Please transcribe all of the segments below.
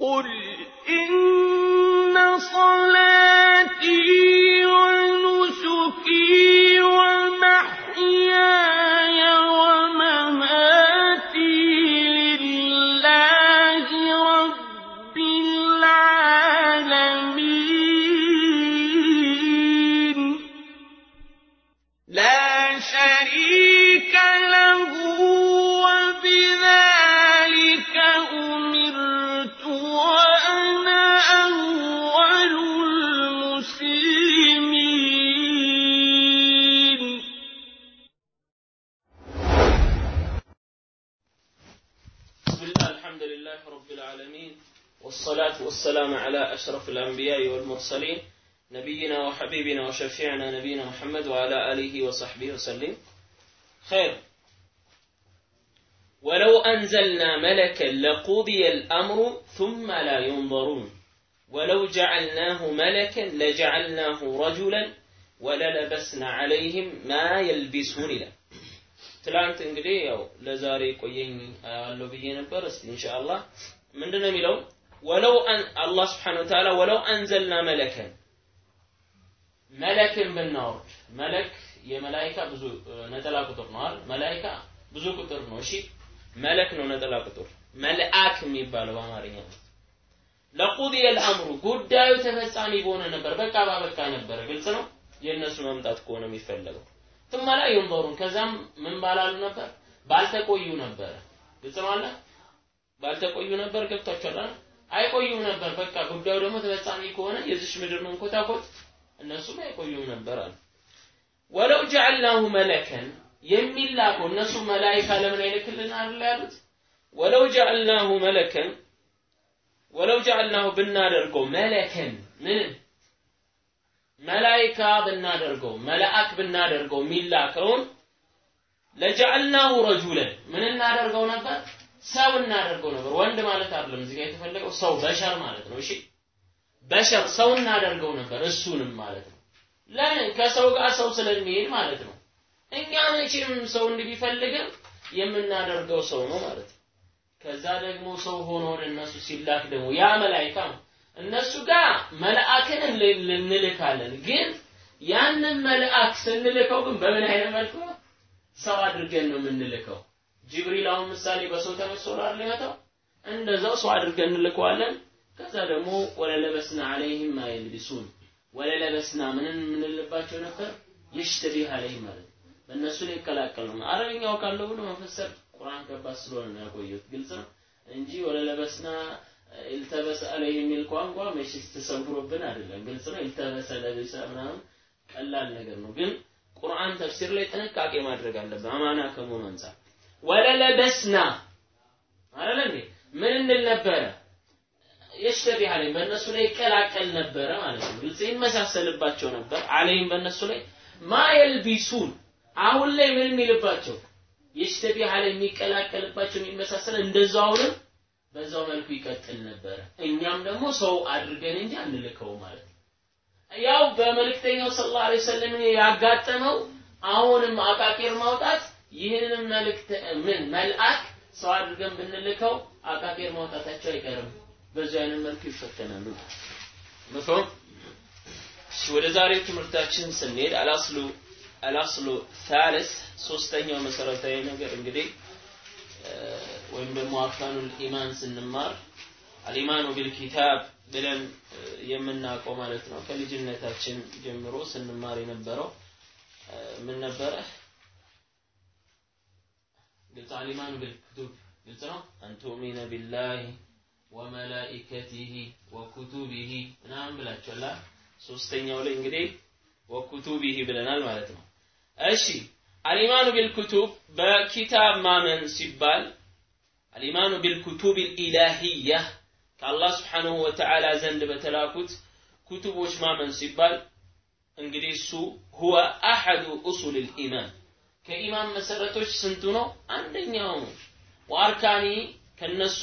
قل إن والسلام على أشرف الأنبياء والمرسلين نبينا وحبيبنا وشفيعنا نبينا محمد وعلى آله وصحبه وسلم خير ولو أنزلنا ملكا لقضي الأمر ثم لا ينظرون ولو جعلناه ملكا لجعلناه رجلا وللبسنا عليهم ما يلبسون له ትላንት እንግዲህ ያው ለዛሬ ቆየኝ አለው ብዬ ነበር። እስቲ ኢንሻአላህ ምንድነው የሚለው ወለው አላህ ስብሓን ወተዓላ ወለው አንዘልና መለከን መለክን ብናወርድ መለክ የመላይካ ብዙ ነጠላ ቁጥር ነው አይደል? መላይካ ብዙ ቁጥር ነው። እሺ መለክ ነው ነጠላ ቁጥር። መልአክ የሚባለው በአማርኛ ለቁድየ አልአምሩ ጉዳዩ ተፈጻሚ በሆነ ነበር። በቃ ባበቃ ነበር። ግልጽ ነው። የእነሱ መምጣት ከሆነ የሚፈለገው ትመላ ይንበሩን ከዛም ምን ባላሉ ነበር? ባልተቆዩ ነበር። ግልጽ ነው አለ ባልተቆዩ ነበር። ገብቷችኋል አይደል? አይቆዩም ነበር። በቃ ጉዳዩ ደግሞ ተፈጻሚ ከሆነ የዚች ምድር መንኮታኮት እነሱም አይቆዩም ነበር አለ ወለው ጀዐልናሁ መለከን የሚላከው እነሱ መላይካ ለምን አይልክልን አይደል ያሉት? ወለው ጀዐልናሁ መለከን ወለው ጀዐልናሁ ብናደርገው መለከን ምን? መላይካ ብናደርገው መልአክ ብናደርገው የሚላከውን ለጀዐልናሁ ረጁለን ምን እናደርገው ነበር? ሰው እናደርገው ነበር። ወንድ ማለት አይደለም እዚህ ጋር የተፈለገው ሰው በሸር ማለት ነው። እሺ በሸር ሰው እናደርገው ነበር፣ እሱንም ማለት ነው።? ከሰው ጋር ሰው ስለሚሄድ ማለት ነው። እኛ መቼም ሰው እንዲህ ቢፈልግም የምናደርገው ሰው ነው ማለት ነው። ከዛ ደግሞ ሰው ሆኖ ወደ እነሱ ሲላክ ደግሞ ያ መላይካ ነው እነሱ ጋር መልአክን እንልካለን ግን ያንን መልአክ ስንልከው ግን በምን አይነት መልኩ? ሰው አድርገን ነው የምንልከው። ጅብሪል አሁን ምሳሌ በሰው ተመስሎ አይደል የመጣው? እንደዛው ሰው አድርገን እንልከዋለን። ከዛ ደግሞ ወለለበስና አለይህም ማ ወለለበስና ምንን የምንልባቸው ነበር? የሽተቢህ አለይህም ማለት በእነሱ ላይ ይቀላቀል ነው። አረብኛው ካለው ብሎ መፈሰር ቁርአን ከባድ ስለሆነ ነው ያቆየሁት። ግልጽ ነው እንጂ ወለለበስና ኢልተበሰ አለይህ የሚል ቋንቋ መቼስ ተሰውሮብን አይደለም። ግልጽ ነው። ኢልተበሰ ለቢሰ ምናምን ቀላል ነገር ነው። ግን ቁርአን ተፍሲር ላይ ጥንቃቄ ማድረግ አለብን አማና ከመሆኑ አንጻር። ወለለበስና አይደል እንዴ ምን እንል ነበረ? የሽተቢህ አለይህም በእነሱ ላይ ይቀላቀል ነበረ ማለት ነው። ግልጽ ይመሳሰልባቸው ነበር። አለይህም በእነሱ ላይ ማ የልቢሱን አሁን ላይ ምን የሚልባቸው የሽተቢህ አለይህ የሚቀላቀልባቸው የሚመሳሰል እንደዛው አሁንም በዛው መልኩ ይቀጥል ነበረ። እኛም ደግሞ ሰው አድርገን እንጂ አንልከው ማለት ነው። ያው በመልእክተኛው ሰለላሁ ዐለይሂ ወሰለም ያጋጠመው አሁንም አቃቂር ማውጣት ይህንን መልእክት ምን መልአክ ሰው አድርገን ብንልከው አቃቂር ማውጣታቸው አይቀርም። በዚህ አይነት መልኩ ይፈተናሉ። መፍሁም ወደ ዛሬው ትምህርታችን ስንሄድ አላስሉ አላስሉ ታለስ ሶስተኛው መሰረታዊ ነገር እንግዲህ ወይም ደግሞ አርካኑል ኢማን ስንማር አልኢማኑ ቢልኪታብ ብለን የምናውቀው ማለት ነው። ከልጅነታችን ጀምሮ ስንማር የነበረው ምን ነበረ? ግልጽ አልኢማኑ ቢልኩቱብ ግልጽ ነው። አንቱሚነ ቢላሂ ወመላኢከቲሂ ወኩቱቢሂ ምናምን ብላችኋል። ሶስተኛው ላይ እንግዲህ ወኩቱቢሂ ብለናል ማለት ነው። እሺ አልኢማኑ ቢልኩቱብ በኪታብ ማመን ሲባል አልኢማኑ ቢልኩቱብ ኢላሂያ ከአላህ ስብሓንሁ ወተዓላ ዘንድ በተላኩት ኩቱቦች ማመን ሲባል እንግዲህ እሱ ሁወ አሐዱ ኡሱል ልኢማን ከኢማን መሰረቶች ስንቱ ነው? አንደኛው ነው። ወአርካኒ ከነሱ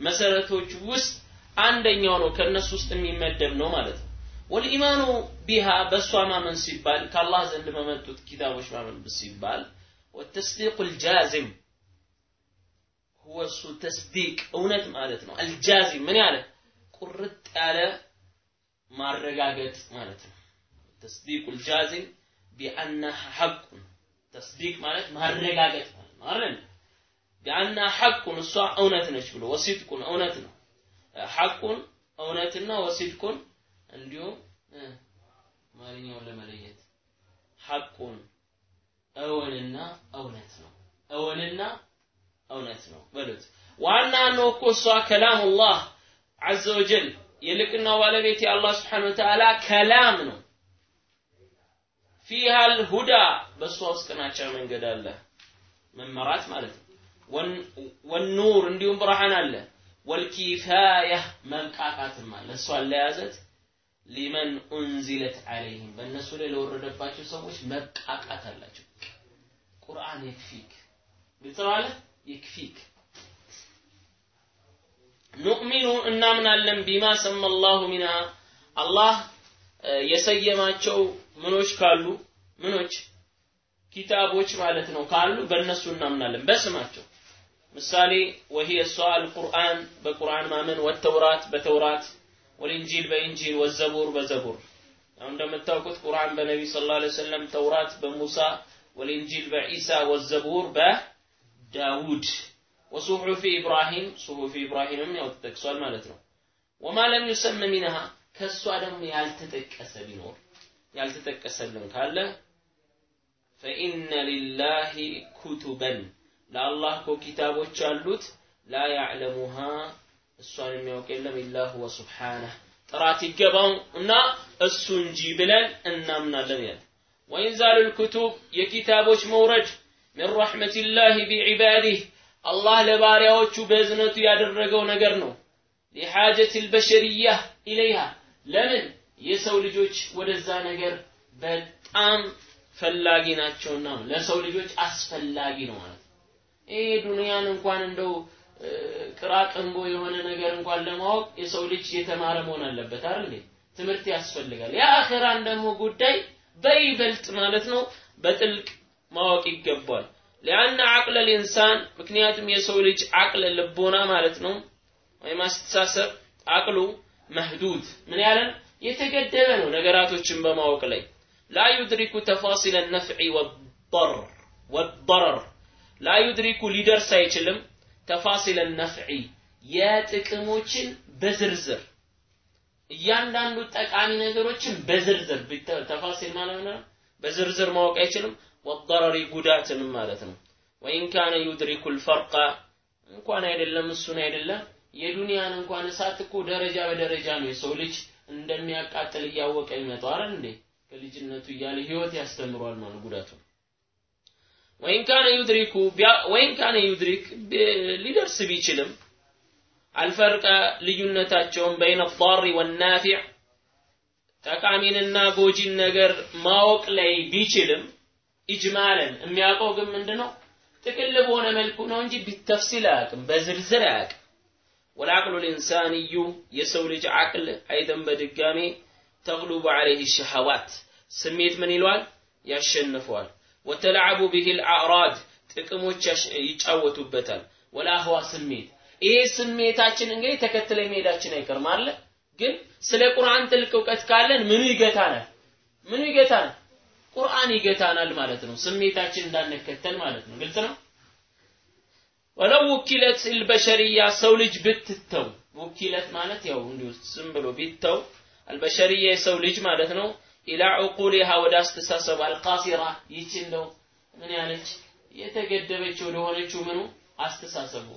መሰረቶች ውስጥ አንደኛው ነው። ከነሱ ውስጥ የሚመደብ ነው ማለት ነው። ወልኢማኑ ቢሃ በእሷ ማመን ሲባል ከአላህ ዘንድ በመጡት ኪታቦች ማመን ሲባል ወተስዲቁ ልጃዝም ሁወ እሱ ተስዲቅ እውነት ማለት ነው። አልጃዚም ምን ያለ ቁርጥ ያለ ማረጋገጥ ማለት ነው። ተስዲቁል ጃዚም ቢአናሃ ሐቁን ተስዲቅ ማለት ማረጋገጥ ማለት ነው። አይደል? ሐቁን እሷ እውነት ነች ብሎ ወሲድቁን እውነት ነው። ሐቁን እውነትና ወሲድቁን እንዲሁም አማርኛውን ለመለየት ሐቁን እውንና እውነት ነው። እውንና እውነት ነው በሉት። ዋና ነው እኮ እሷ ከላሙላህ ዐዘ ወጀል የልቅናው ባለቤት የአላህ ስብሓን ወተዓላ ከላም ነው ፊሃል ሁዳ በእሷ ውስጥ ቅናቻ መንገድ አለ። መመራት ማለት ነው። ወኑር እንዲሁም ብርሃን አለ። ወልኪፋያ መብቃቃትም አለ። እሷን ለያዘት ሊመን ኡንዚለት ዐለይህም በእነሱ ላይ ለወረደባቸው ሰዎች መብቃቃት አላቸው። ቁርአን የክፊክ ግልጽ ይክፊክ ኑእሚኑ እናምናለን ቢማ ሰማ አላሁ ሚንሃ አላህ የሰየማቸው ምኖች ካሉ ምኖች ኪታቦች ማለት ነው ካሉ በእነሱ እናምናለን። በስማቸው። ምሳሌ ወሂየ እሷ አልቁርአን በቁርአን ማመን ወተውራት በተውራት ወልኢንጂል በኢንጂል ወዘቡር በዘቡር። ያው እንደምታውቁት ቁርአን በነቢ ስ ላ ሰለም ተውራት በሙሳ ወልኢንጂል በዒሳ ወዘቡር በዳውድ። ወሱሑፊ ኢብራሂም ሱሑፊ ኢብራሂምም ያው ተጠቅሷል ማለት ነው። ወማ ለም ዩሰመ ሚንሃ ከእሷ ደግሞ ያልተጠቀሰ ቢኖር ያልተጠቀሰልን ካለ ፈኢነ ሊላሂ ኩቱበን ለአላህ እኮ ኪታቦች አሉት። ላ ያዕለሙሃ እሷን የሚያውቅ የለም ኢላ ሁወ ሱብሓነህ ጥራት ይገባው እና እሱ እንጂ ብለን እናምናለን ያለ ወኢንዛሉ ልኩቱብ የኪታቦች መውረድ። ምን ረሕመቲላሂ ቢዒባዲህ አላህ ለባሪያዎቹ በእዝነቱ ያደረገው ነገር ነው። ሊሓጀት ልበሸርያ ኢለይሃ ለምን የሰው ልጆች ወደዛ ነገር በጣም ፈላጊ ናቸውና ነው ለሰው ልጆች አስፈላጊ ነው ማለት ይሄ ዱንያን እንኳን እንደው ቅራቅንቦ የሆነ ነገር እንኳን ለማወቅ የሰው ልጅ የተማረ መሆን አለበት አይደል ትምህርት ያስፈልጋል። የአኺራን ደግሞ ጉዳይ በይበልጥ ማለት ነው በጥልቅ ማወቅ ይገባል። لأن عقل الإنسان ምክንያቱም የሰው ልጅ عقل ልቦና ማለት ነው ወይም አስተሳሰብ عقله محدود። ምን ያለን የተገደበ ነው ነገራቶችን በማወቅ ላይ። لا يدرك تفاصيل النفع والضر والضرر لا يدرك ሊደርስ አይችልም تفاصيل النفع የጥቅሞችን በዝርዝር። እያንዳንዱ ጠቃሚ ነገሮችን በዝርዝር تفاصيل ማለት ነው። በዝርዝር ማወቅ አይችልም። ወበረሪ ጉዳትንም ማለት ነው። وإن كان يدرك الفرق እንኳን አይደለም እሱን አይደለም የዱንያን እንኳን እሳት እኮ ደረጃ በደረጃ ነው የሰው ልጅ እንደሚያቃጥል እያወቀ ይመጣው አይደል እንዴ? ከልጅነቱ እያለ ህይወት ያስተምሯል ማለት ጉዳቱ። وإن كان يدرك وإن كان يدرك ሊደርስ ቢችልም الفرق ልዩነታቸውን بين الضار والنافع ጠቃሚንና ጎጂን ነገር ማወቅ ላይ ቢችልም ኢጅማለን የሚያውቀው ግን ምንድነው? ጥቅል በሆነ መልኩ ነው እንጂ ቢተፍሲል አያውቅም በዝርዝር አያውቅም ወልዓቅሉ ልኢንሳንዩ የሰው ልጅ አቅል አይተን በድጋሜ ተግሉቡ ዐለይህ ሸሃዋት። ስሜት ምን ይለዋል? ያሸንፈዋል። ወተለዓቡ ብሂ ልአዕራድ ጥቅሞች ይጫወቱበታል። ወላህዋ ስሜት። ይሄ ስሜታችን እንግዲህ ተከትለ መሄዳችን አይቀርም አለ ግን ስለ ቁርአን ጥልቅ እውቀት ካለን ምኑ ይገታናል? ምኑ ይገታናል? ቁርአን ይገታናል ማለት ነው። ስሜታችን እንዳንከተል ማለት ነው። ግልጽ ነው ወለው ውኪለት ልበሸርያ ሰው ልጅ ብትተው። ውኪለት ማለት ያው እንዲሁ ዝም ብሎ ቢተው። አልበሸርያ የሰው ልጅ ማለት ነው። ኢላ ዑቁሊሃ ወደ አስተሳሰብ አልቃሲራ። ይች እንደው ምን ያለች? የተገደበች አስተሳሰቡ።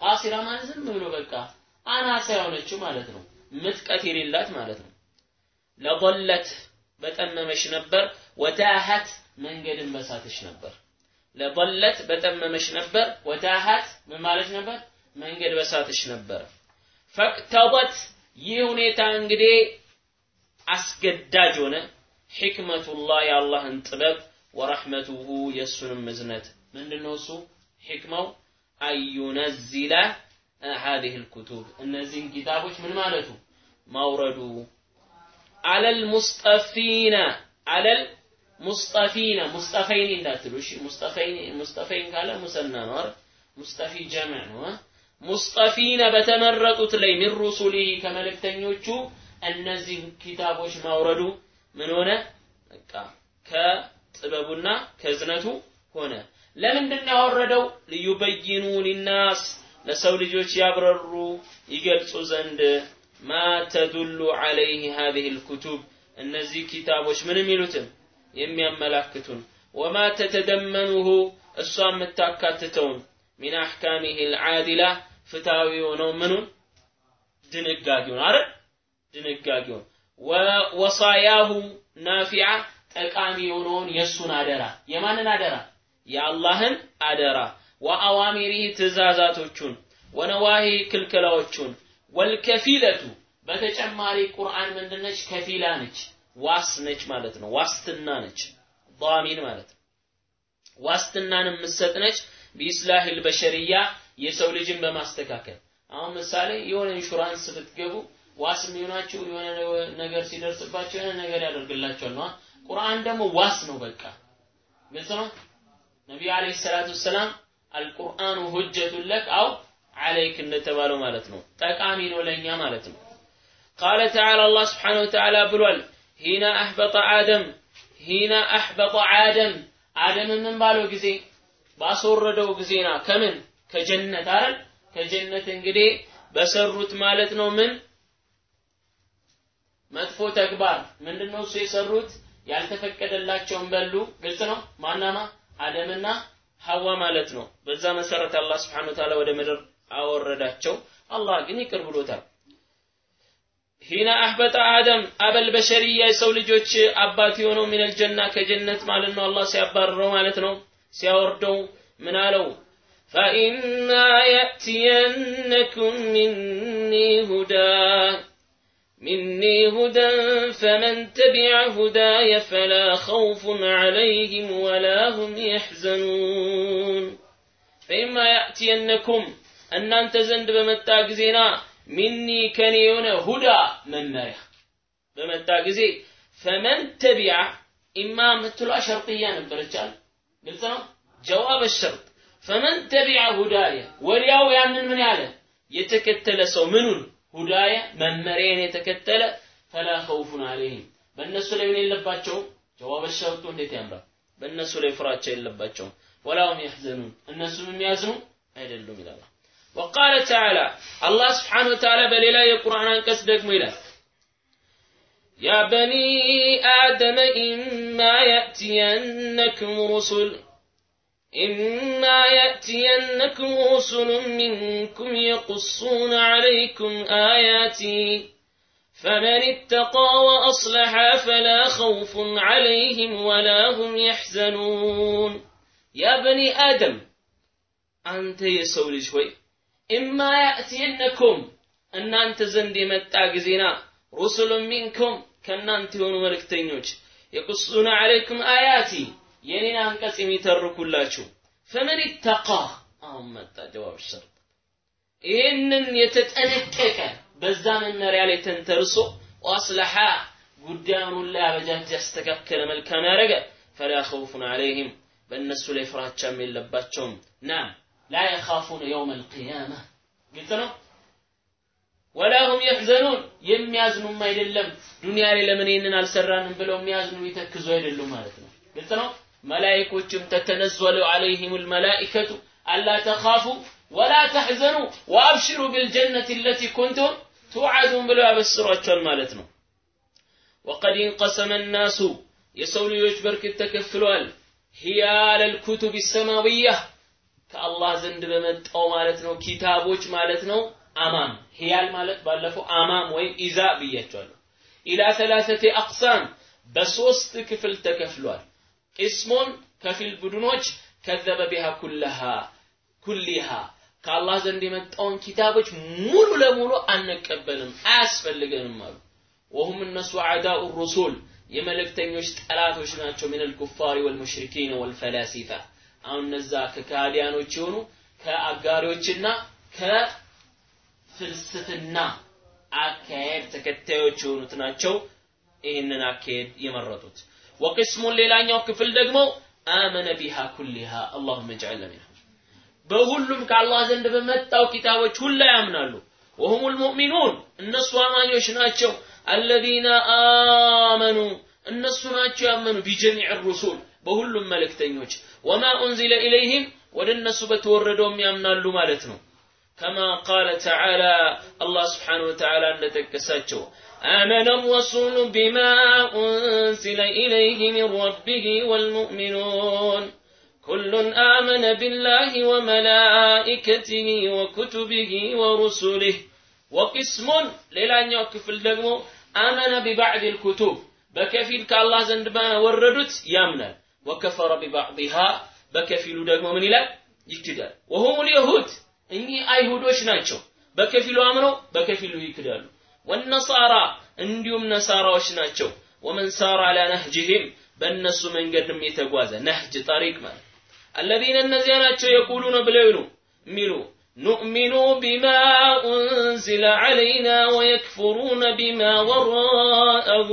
ቃሲራ ማለት ዝም ብሎ በቃ አናሳ የሆነችው ማለት ነው። ምጥቀት የሌላት ማለት ነው። ለضለት በጠመመሽ ነበር። ወታሃት መንገድን በሳተሽ ነበር ለበለት በጠመመች ነበር ወዳሃት ምን ማለች ነበር? መንገድ በሳትሽ ነበር። ፈቅተበት ይህ ሁኔታ እንግዲህ አስገዳጅ ሆነ። ሕክመቱላህ የአላህን ጥበብ ወረሕመቱሁ የእሱንም እዝነት። ምንድነው እሱ? ሕክመው አዩነዚለ هذه الكتب እነዚህን ኪታቦች ምን ማለቱ? ማውረዱ። አለል ሙስጠፊና አለል ሙስጠፊነ ሙስጠፈይን እንዳትሉ እሺ ሙስጠፈይን ሙስጠፈይን ካለ ሙሰና ነው አይደል ሙስጠፊ ጀምዕ ነው ሙስጠፊነ በተመረጡት ላይ ሚን ሩሱሊሂ ከመልእክተኞቹ እነዚህ ኪታቦች ማውረዱ ምን ሆነ? በቃ ከጥበቡና ከእዝነቱ ሆነ። ለምንድን ያወረደው? ሊዩበይኑ ሊናስ ለሰው ልጆች ያብረሩ ይገልጹ ዘንድ ማ ተዱሉ ዐለይህ ሀዚህ ልኩቱብ እነዚህ ኪታቦች ምን የሚሉትን የሚያመላክቱን። ወማ ተተደመኑሁ እሷ የምታካትተውን። ሚን አሕካሚህ ልዓዲላ ፍትሃዊ የሆነው ምኑን? ድንጋጌውን። አረ ድንጋጌውን። ወወሳያሁ ናፊዓ ጠቃሚ የሆነውን የእሱን አደራ። የማንን አደራ? የአላህን አደራ። ወአዋሚሪህ ትእዛዛቶቹን። ወነዋሂ ክልክላዎቹን። ወልከፊለቱ በተጨማሪ ቁርአን ምንድነች? ከፊላ ነች ዋስ ነች ማለት ነው ዋስትና ነች ዳሚን ማለት ነው ዋስትናን የምትሰጥ ነች ቢኢስላሂል በሸሪያ የሰው ልጅን በማስተካከል አሁን ምሳሌ የሆነ ኢንሹራንስ ብትገቡ ዋስ የሚሆናችሁ የሆነ ነገር ሲደርስባቸው የሆነ ነገር ያደርግላቸዋል ነው ቁርአን ደግሞ ዋስ ነው በቃ ግልጽ ነው ነቢዩ አለይሂ ሰላቱ ሰላም አልቁርአኑ ሁጀቱን ለክ አው አለይክ እንደተባለው ማለት ነው ጠቃሚ ነው ለኛ ማለት ነው قال تعالى الله سبحانه وتعالى ብሏል ሂና አህበጠ አደም ሂና አህበጠ አደም። አደም ምን ባለው ጊዜ? ባስወረደው ጊዜና ከምን? ከጀነት አይደል? ከጀነት እንግዲህ በሰሩት ማለት ነው ምን? መጥፎ ተግባር። ምንድነው እሱ የሰሩት? ያልተፈቀደላቸውን በሉ። ግልጽ ነው? ማናማ አደምና ሐዋ ማለት ነው። በዛ መሰረት አላህ Subhanahu Ta'ala ወደ ምድር አወረዳቸው። አላህ ግን ይቅር ብሎታል ሂና አህበጠ አደም አበል በሸሪያ የሰው ልጆች አባት የሆነው ሚነል ጀና ከጀነት ማለት ነው አላህ ሲያባርረው ማለት ነው ሲያወርደው ምን አለው فإما يأتينكم مني هدى مني هدى فمن تبع هداي فلا خوف عليهم ولا هم يحزنون فإما يأتينكم أن أنت زند بمتاك ሚኒ ከኔ የሆነ ሁዳ መመሪያ በመጣ ጊዜ ፈመን ተቢያ ኢማ ምትሏ ሸርጥያ ነበረች አለ። ግልጽ ነው። ጀዋብ ሸርጥ ፈመን ተቢያ ሁዳየ ወዲያው ያንን ምን ያለ የተከተለ ሰው ምኑን ሁዳየ መመሪያን የተከተለ ፈላ ኸውፉን አለይህም በእነሱ ላይ ምን የለባቸውም። ጀዋብ ሸርጡ እንዴት ያምራል! በእነሱ ላይ ፍራቻ የለባቸውም። ወላውም ያሕዘኑን እነሱም የሚያዝኑ አይደሉም ይላል። وقال تعالى الله سبحانه وتعالى بل يقرآن أنكس دقم ميلا يا بني آدم إما يأتينكم رسل إما يأتينكم رسل منكم يقصون عليكم آياتي فمن اتقى وأصلح فلا خوف عليهم ولا هم يحزنون. يا بني آدم أنت يا سولج شوي ኢማ ያእትየነኩም እናንተ ዘንድ የመጣ ጊዜና ሩሱሉ ሚንኩም ከእናንተ የሆኑ መልእክተኞች የቁሱነ ዐለይኩም አያቲ የኔን አንቀጽ የሚተርኩላችሁ። ፈመን ይተቃ አሁን መጣ ጀዋብ ሸርጥ ይህንን የተጠነቀቀ በዛ መመሪያ ላይ ተንተርሶ ወአስለሐ ጉዳዩን ላይ አበጃጅ ያስተካከለ መልካም ያደረገ ፈላ ኸውፉን ዐለይህም በእነሱ ላይ ፍራቻም የለባቸውም። ናም። ላ የኻፉን የውም አልቅያማ ግልጽ ነው ወላ ሁም የሕዘኑን የሚያዝኑም አይደለም. ዱንያ ላይ ለምን ይህንን አልሰራንም ብለው የሚያዝኑ ይተክዙ አይደሉም ማለት ነው። ግልጽ ነው መላይኮችም ተተነዘሉ አለይህም ልመላኢከቱ አላ ተኻፉ ወላ ተሕዘኑ ወአብሽሩ ቢልጀነት ለቲ ኩንቱም ትውዓዱን ብለው ያበስሯቸዋል ማለት ነው። ወቀድ እንቀሰመ ናሱ የሰው ልጆች በርክት ተከፍለዋል። ሂያለ ልኩቱብ ሰማዊያ ከአላህ ዘንድ በመጣው ማለት ነው ኪታቦች ማለት ነው አማም ሂያል ማለት ባለፈው አማም ወይም ኢዛ ብያቸዋለሁ። ኢላ ሰላሰቴ አቅሳም በሶስት ክፍል ተከፍሏል። ቅስሙን ከፊል ቡድኖች ከዘበ ቢሃ ኩለሃ ኩሊሃ። ከአላህ ዘንድ የመጣውን ኪታቦች ሙሉ ለሙሉ አንቀበልም አያስፈልገንም አሉ። ወሁም እነሱ አዕዳኡ ሩሱል የመልእክተኞች ጠላቶች ናቸው። ምን ልኩፋሪ ወልሙሽሪኪን ወልፈላሲፋ አሁን እነዛ ከካዲያኖች የሆኑ ከአጋሪዎችና ከፍልስፍና አካሄድ ተከታዮች የሆኑት ናቸው ይህንን አካሄድ የመረጡት ወቅስሙን ሌላኛው ክፍል ደግሞ አመነ ቢሃ ኩሊሃ አላሁመ ጅዐልና ሚንሁም በሁሉም ከአላህ ዘንድ በመጣው ኪታቦች ሁላ ያምናሉ وهم المؤمنون እነሱ አማኞች ናቸው الذين آمنوا እነሱ ናቸው ያመኑ ቢጀሚዕ الرسل በሁሉም መልእክተኞች ወማ ኡንዚለ ኢለይህም ወደ እነሱ በተወረደውም ያምናሉ ማለት ነው كما قال تعالى الله سبحانه وتعالى أن تكساتشو آمن الرسول بما أنزل إليه من ربه والمؤمنون كل آمن بالله وملائكته وكتبه ورسله وقسم ليلان يوكف الدقمو آمن ببعض الكتب بكفيل كالله زند ما وردت يامنا وكفر ببعضها بكفيل دقمو من إلى يكتدال وهم اليهود እኚህ አይሁዶች ናቸው በከፊሉ አምነው በከፊሉ ይክዳሉ ወነሳራ እንዲሁም ነሳራዎች ናቸው ወመን ሳራ አላ ነህጅህም በእነሱ መንገድም የተጓዘ ነህጅ ጠሪቅ ማለት አለዚነ እነዚያ ናቸው የቁሉነ ብለው ይሉ የሚሉ نؤمن بما أنزل علينا ويكفرون بما وراءه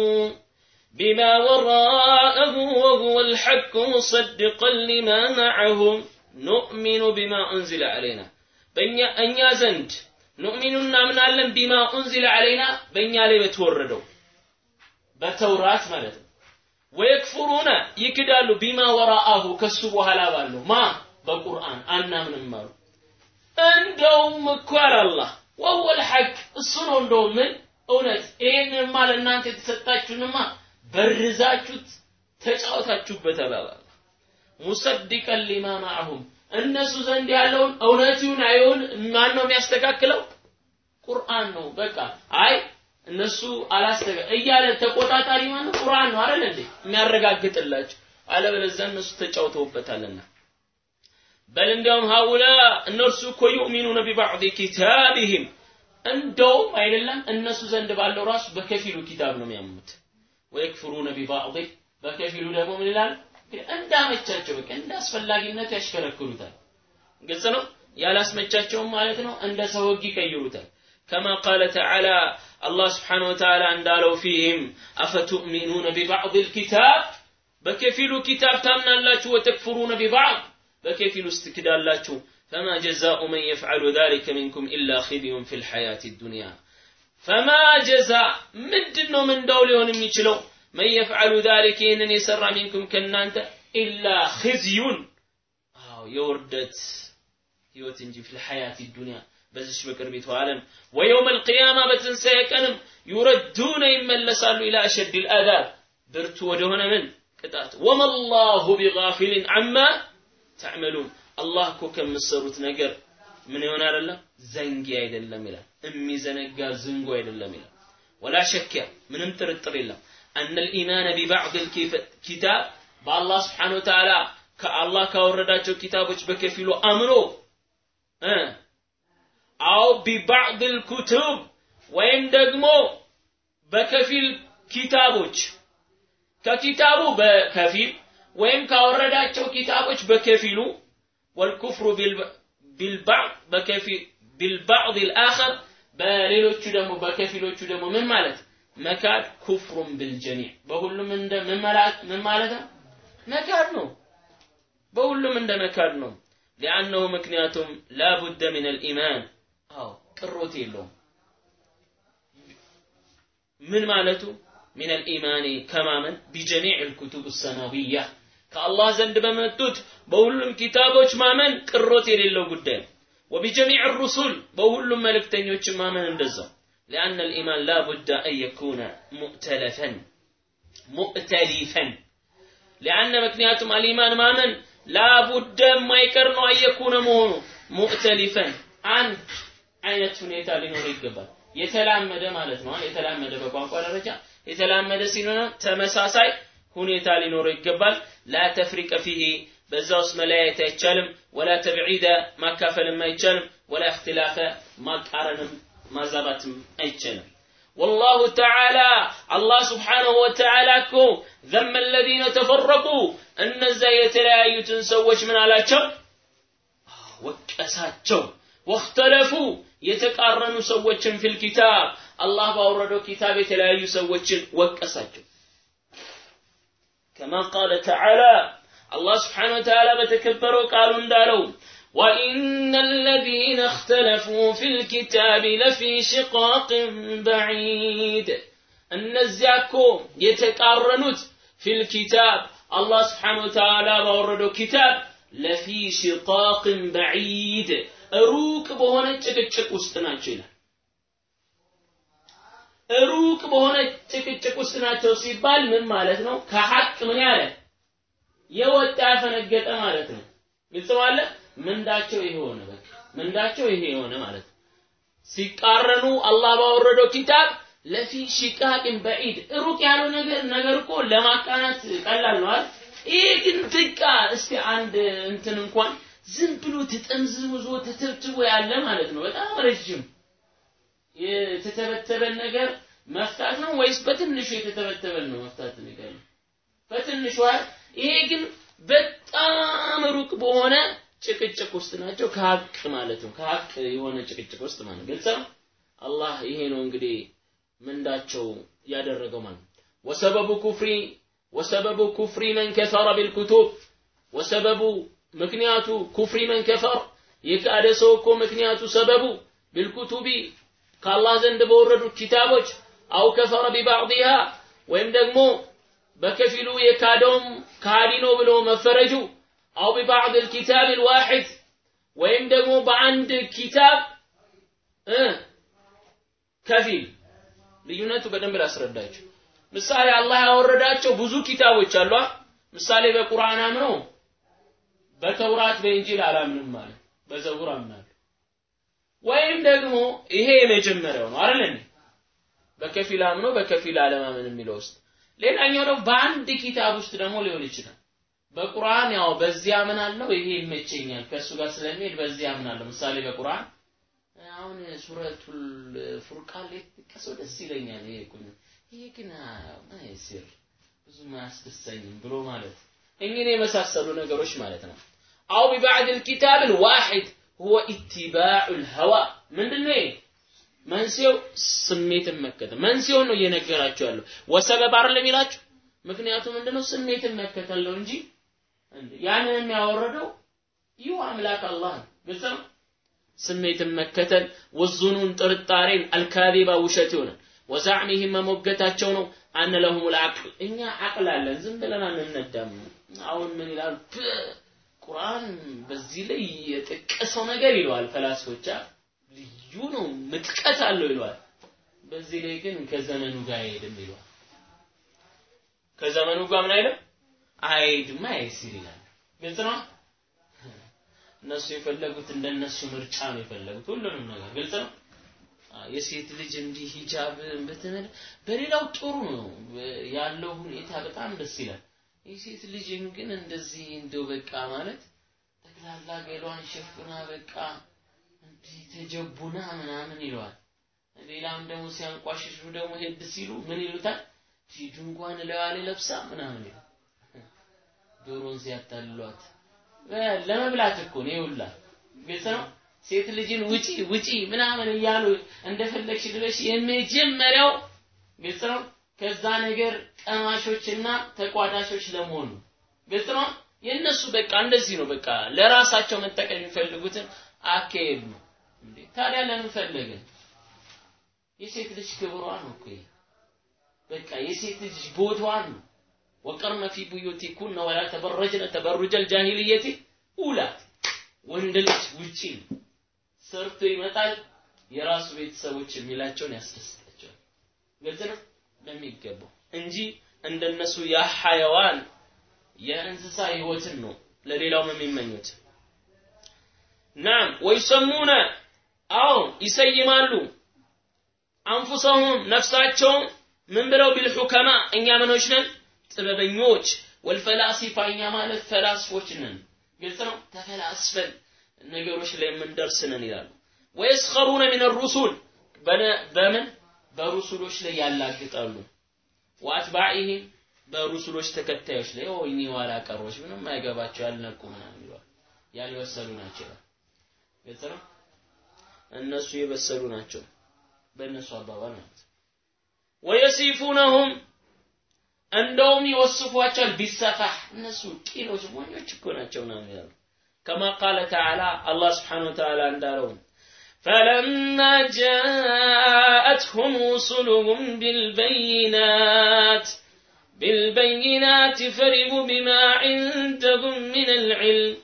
بما وراءه وهو الحق مصدقا لما معهم نؤمن بما أنزل علينا በእኛ እኛ ዘንድ ኑእሚኑ እናምናለን ቢማ ኡንዚለ አለይና በእኛ ላይ በተወረደው በተውራት ማለት ነው ወየክፉሩነ ይክዳሉ ቢማ ወራአሁ ከሱ በኋላ ባለው ማ በቁርአን አናምንም አሉ እንደውም እኮ አላህ ወሁወ ልሐቅ እሱ ነው እንደውም ምን እውነት ይህንንማ ለእናንተ የተሰጣችሁንማ በርዛችሁት ተጫወታችሁበት አላል ሙሰዲቀን ሊማ ማዕሁም እነሱ ዘንድ ያለውን እውነት ይሁን አይሁን ማን ነው የሚያስተካክለው? ቁርአን ነው። በቃ አይ እነሱ አላስተጋ እያለ ተቆጣጣሪ ማን? ቁርአን ነው አይደል እንዴ የሚያረጋግጥላቸው። አለበለዚያ እነሱ ተጫውተውበታልና በል እንዲያውም ሀውላ እነርሱ እኮ ዩእሚኑነ ቢባዕድ ኪታቢህም እንደውም አይደለም እነሱ ዘንድ ባለው ራሱ በከፊሉ ኪታብ ነው የሚያምኑት። ወየክፍሩነ ቢባዕድ በከፊሉ ደግሞ ምን ይላል እንዳመቻቸው በቃ እንደ አስፈላጊነቱ ያሽከረክሩታል። ግልጽ ነው? ያላስመቻቸውም ማለት ነው እንደ ሰው ህግ ይቀይሩታል። كما قال تعالى الله سبحانه وتعالى أن دالوا فيهم أفتؤمنون ببعض الكتاب بكفل كتاب تمنى الله وتكفرون ببعض بكفل استكدال الله فما جزاء من يفعل ذلك منكم إلا خزي في الحياة الدنيا فما جزاء من دنو من دولهم يشلون من يفعل ذلك إنني سر منكم كنانت إلا خزي. آه، يوردت يوتنجي في الحياة الدنيا. بس ربيت وعالم ويوم القيامة بتنسيكنم يردون إما اللسالوا إلى أشد الآذار برت ودهن من؟ قطعت وما الله بغافل عما تعملون. الله كم مصر وتنقر من يونا رلا زنقيا إذا لم أمي زنقا زنقوا إذا لم ولا شك من أمتر الطريق أن الإيمان ببعض الكتاب بالله سبحانه وتعالى كالله كورداته كتابه بكفيله أمره أو ببعض الكتب وين دقمو؟ بكفيل كتابه ككتابه بكفيل وين كورداته كتابه بكفيله والكفر بالبعض بكفي بالبعض الآخر بارلو تشدمو بكفيلو تشدمو من مالت؟ መካድ ኩፍሩን ቢልጀሚዕ በሁሉም እንደ ምን ማለት ነው? መካድ ነው። በሁሉም እንደ መካድ ነው። ሊአነሁ ምክንያቱም ላቡደ ሚን አልኢማን አዎ ቅሮት የለውም ምን ማለቱ ሚን አልኢማኒ ከማመን ቢጀሚ ልኩቱብ ሰማዊያ ከአላህ ዘንድ በመጡት በሁሉም ኪታቦች ማመን ቅሮት የሌለው ጉዳይ ነው። ወቢጀሚዕ ሩሱል በሁሉም መልእክተኞችን ማመን እንደዛው لأن الإيمان لا بد أن يكون مؤتلفا مؤتلفا لأن مكنياتم الإيمان ما من لا بد ما يكرن أن يكون مهنو مؤتلفا عن አይነት ሁኔታ ሊኖር ይገባል የተላመደ ማለት ነው የተላመደ በቋንቋ ደረጃ የተላመደ ሲሆን ተመሳሳይ ሁኔታ ሊኖረው ይገባል ላ ተፍሪቀ ፊሂ በዛ ውስጥ መለያየት አይቻልም ወላ ተብዒደ ማካፈልም አይቻልም ወላ እክትላፈ ማቃረንም ማዛባትም አይቻልም። ወላሁ ተዓላ አላህ ስብሓነሁ ወተዓላ እኮ ዘመ ለዚነ ተፈረቁ እነዛ የተለያዩትን ሰዎች ምን አላቸው? ወቀሳቸው። ወክተለፉ የተቃረኑ ሰዎችን ፊል ኪታብ አላህ ባወረደው ኪታብ የተለያዩ ሰዎችን ወቀሳቸው። ከማ ቃለ ተዓላ? አላህ ስብሓን ወተዓላ በተከበረው ቃሉ እንዳለው وإن الذين اختلفوا في الكتاب لفي شقاق بعيد እነዚያ እኮ የተቃረኑት ፊል ኪታብ አላህ ስብሓነ ወተዓላ ባወረደው ኪታብ ለፊ ሽቃቅን በዒድ ሩቅ በሆነ ጭቅጭቅ ውስጥ ናቸው ይላል። ሩቅ በሆነ ጭቅጭቅ ውስጥ ናቸው ሲባል ምን ማለት ነው? ከሐቅ ምን ያለ የወጣ ያፈነገጠ ማለት ነው። ግልጽ ማለት ምንዳቸው ይሄ ሆነ። በቃ ምንዳቸው ይሄ የሆነ ማለት ነው። ሲቃረኑ አላህ ባወረደው ኪታብ ለፊ ሽቃቅን በዒድ ሩቅ ያለው ነገር ነገር እኮ ለማቃናት ቀላል ነው አይደል? ይሄ ግን በቃ እስቲ አንድ እንትን እንኳን ዝም ብሎ ተጠምዝዞ ተተብትቦ ያለ ማለት ነው። በጣም ረጅም የተተበተበን ነገር መፍታት ነው ወይስ በትንሹ የተተበተበን ነው መፍታት ነገር ነው? በትንሹ ይሄ ግን በጣም ሩቅ በሆነ ጭቅጭቅ ውስጥ ናቸው። ከሀቅ ማለት ነው። ከሀቅ የሆነ ጭቅጭቅ ውስጥ ማለት ግልጽ አላህ ይሄ ነው እንግዲህ ምንዳቸው ያደረገው ማለት وسبب كفر وسبب كفر من كفر بالكتب። وسبب ምክንያቱ كفر من كفر። የካደ ሰው እኮ ምክንያቱ ሰበቡ بالكتب ከአላህ ዘንድ በወረዱ ኪታቦች። أو كفر ببعضها ወይም ደግሞ በከፊሉ የካደውም ካዲ ነው ብሎ መፈረጁ أو ببعض الكتاب الواحد ወይም ደግሞ በአንድ ኪታብ ከፊል ልዩነቱ በደንብ ላስረዳችሁ። ምሳሌ አላህ ያወረዳቸው ብዙ ኪታቦች አሉ። ምሳሌ በቁርአን አምነው በተውራት በእንጂል አላምንም ማለት በዘቡር አምናለሁ። ወይም ደግሞ ይሄ የመጀመሪያው ነው አይደል? በከፊል አምኖ በከፊል አለማመን የሚለው ውስጥ ሌላኛው ደግሞ በአንድ ኪታብ ውስጥ ደግሞ ሊሆን ይችላል። በቁርአን ያው በዚህ አምናለሁ ይሄ ይመቸኛል ከእሱ ጋር ስለሚሄድ በዚህ አምናለሁ። ምሳሌ በቁርአን አሁን ሱረቱል ፉርቃን ላይ የተጠቀሰው ደስ ይለኛል። ይሄ ቁኝ ይሄ ግን ማይሲር ብዙም አያስደስተኝም ብሎ ማለት እኚህን የመሳሰሉ ነገሮች ማለት ነው። አው ቢባዕድ الكتاب الواحد هو اتباع الهوى ምንድነው ይሄ? መንስኤው ስሜትን መከተል መንስኤውን ነው እየነገራቸው ያለው። ወሰበብ አይደለም ይላችሁ። ምክንያቱ ምንድነው? ስሜትን መከተል ነው እንጂ ያንን የሚያወረደው ይሁ አምላክ አላህ ግልጽ ነው። ስሜትን መከተል ወዙኑን ጥርጣሬን አልካዚባ ውሸት ይሆናል። ወዛዕሚህም መሞገታቸው ነው። አነ ለሁም ልዓቅል እኛ አቅል አለን፣ ዝም ብለን አንነዳም። አሁን ምን ይላሉ? ቁርአን በዚህ ላይ የጠቀሰው ነገር ይለዋል ፈላስፎቻ ልዩ ነው፣ ምጥቀት አለው ይለዋል። በዚህ ላይ ግን ከዘመኑ ጋር አይሄድም ይለዋል። ከዘመኑ ጋር ምን አይልም አይሄድም አይሲል ይላል። ግልጽ ነው። እነሱ የፈለጉት እንደነሱ ምርጫ ነው የፈለጉት ሁሉንም ነገር ግልጽ ነው። የሴት ልጅ እንዲህ ሂጃብ በተመለ በሌላው ጥሩ ነው ያለው ሁኔታ በጣም ደስ ይላል። የሴት ልጅን ግን እንደዚህ እንደው በቃ ማለት ጠቅላላ ገሏን ሸፍና በቃ እንዲህ ተጀቡና ምናምን ይለዋል። ሌላም ደግሞ ሲያንቋሽሹ ደግሞ ሄድ ሲሉ ምን ይሉታል? ድንኳን ለዋ ላይ ለብሳ ምናምን ይላል። ዶሮን ሲያታልሏት ለመብላት እኮ ነው ይውላ ግልጽ ነው። ሴት ልጅን ውጪ ውጪ ምናምን እያሉ እንደፈለግሽ ልበሽ የመጀመሪያው ግልጽ ነው። ከዛ ነገር ቀማሾችና ተቋዳሾች ለመሆኑ ግልጽ ነው። የእነሱ በቃ እንደዚህ ነው። በቃ ለራሳቸው መጠቀም የሚፈልጉትን አካሄድ ነው። እንዴ ታዲያ ለምን? የሴት ልጅ ክብሯ ነው እኮ በቃ የሴት ልጅ ቦታዋ ነው። ወቀርነ ፊ ቡዩቲኩነ ወላ ተበረጅነ ተበሩጀል ጃሂልየቲ ኡላ ወንድ ልጅ ውጪ ሰርቶ ይመጣል። የራሱ ቤተሰቦች የሚላቸውን ያስደስታቸዋል። ግልጽ ነው በሚገባው እንጂ እንደነሱ የሐይዋን የእንስሳ ህይወትን ነው ለሌላውም የሚመኙት። ናም ወይሰሙነ አዎ ይሰይማሉ አንፉሰሁም ነፍሳቸውን ምን ብለው ቢልሑከማ እኛ ምኖች ነን ጥበበኞች ወልፈላሲፋ እኛ ማለት ፈላስፎች ነን። ግልጽ ነው? ተፈላስፈን ነገሮች ላይ የምንደርስ ነን ይላሉ። ወየስኸሩነ ሚን ሩሱል በምን? በሩሱሎች ላይ ያላግጣሉ። ወአትባዒህም በሩሱሎች ተከታዮች ላይ እኚህ ኋላ ቀሮች ምንም አይገባቸው ያልነቁ ምናምን ይለዋል ያልበሰሉ ናቸው ግልጽ ነው? እነሱ የበሰሉ ናቸው። በእነሱ አባባል ማለት ወየሲፉነሁም እንደውም ይወስፏቸዋል ቢሰፋህ እነሱ ቂሎች ሞኞች እኮ ናቸው ምናምን ይላሉ كما قال تعالى الله سبحانه وتعالى እንዳለው فلما جاءتهم رسلهم بالبينات بالبينات فرحوا بما عندهم من العلم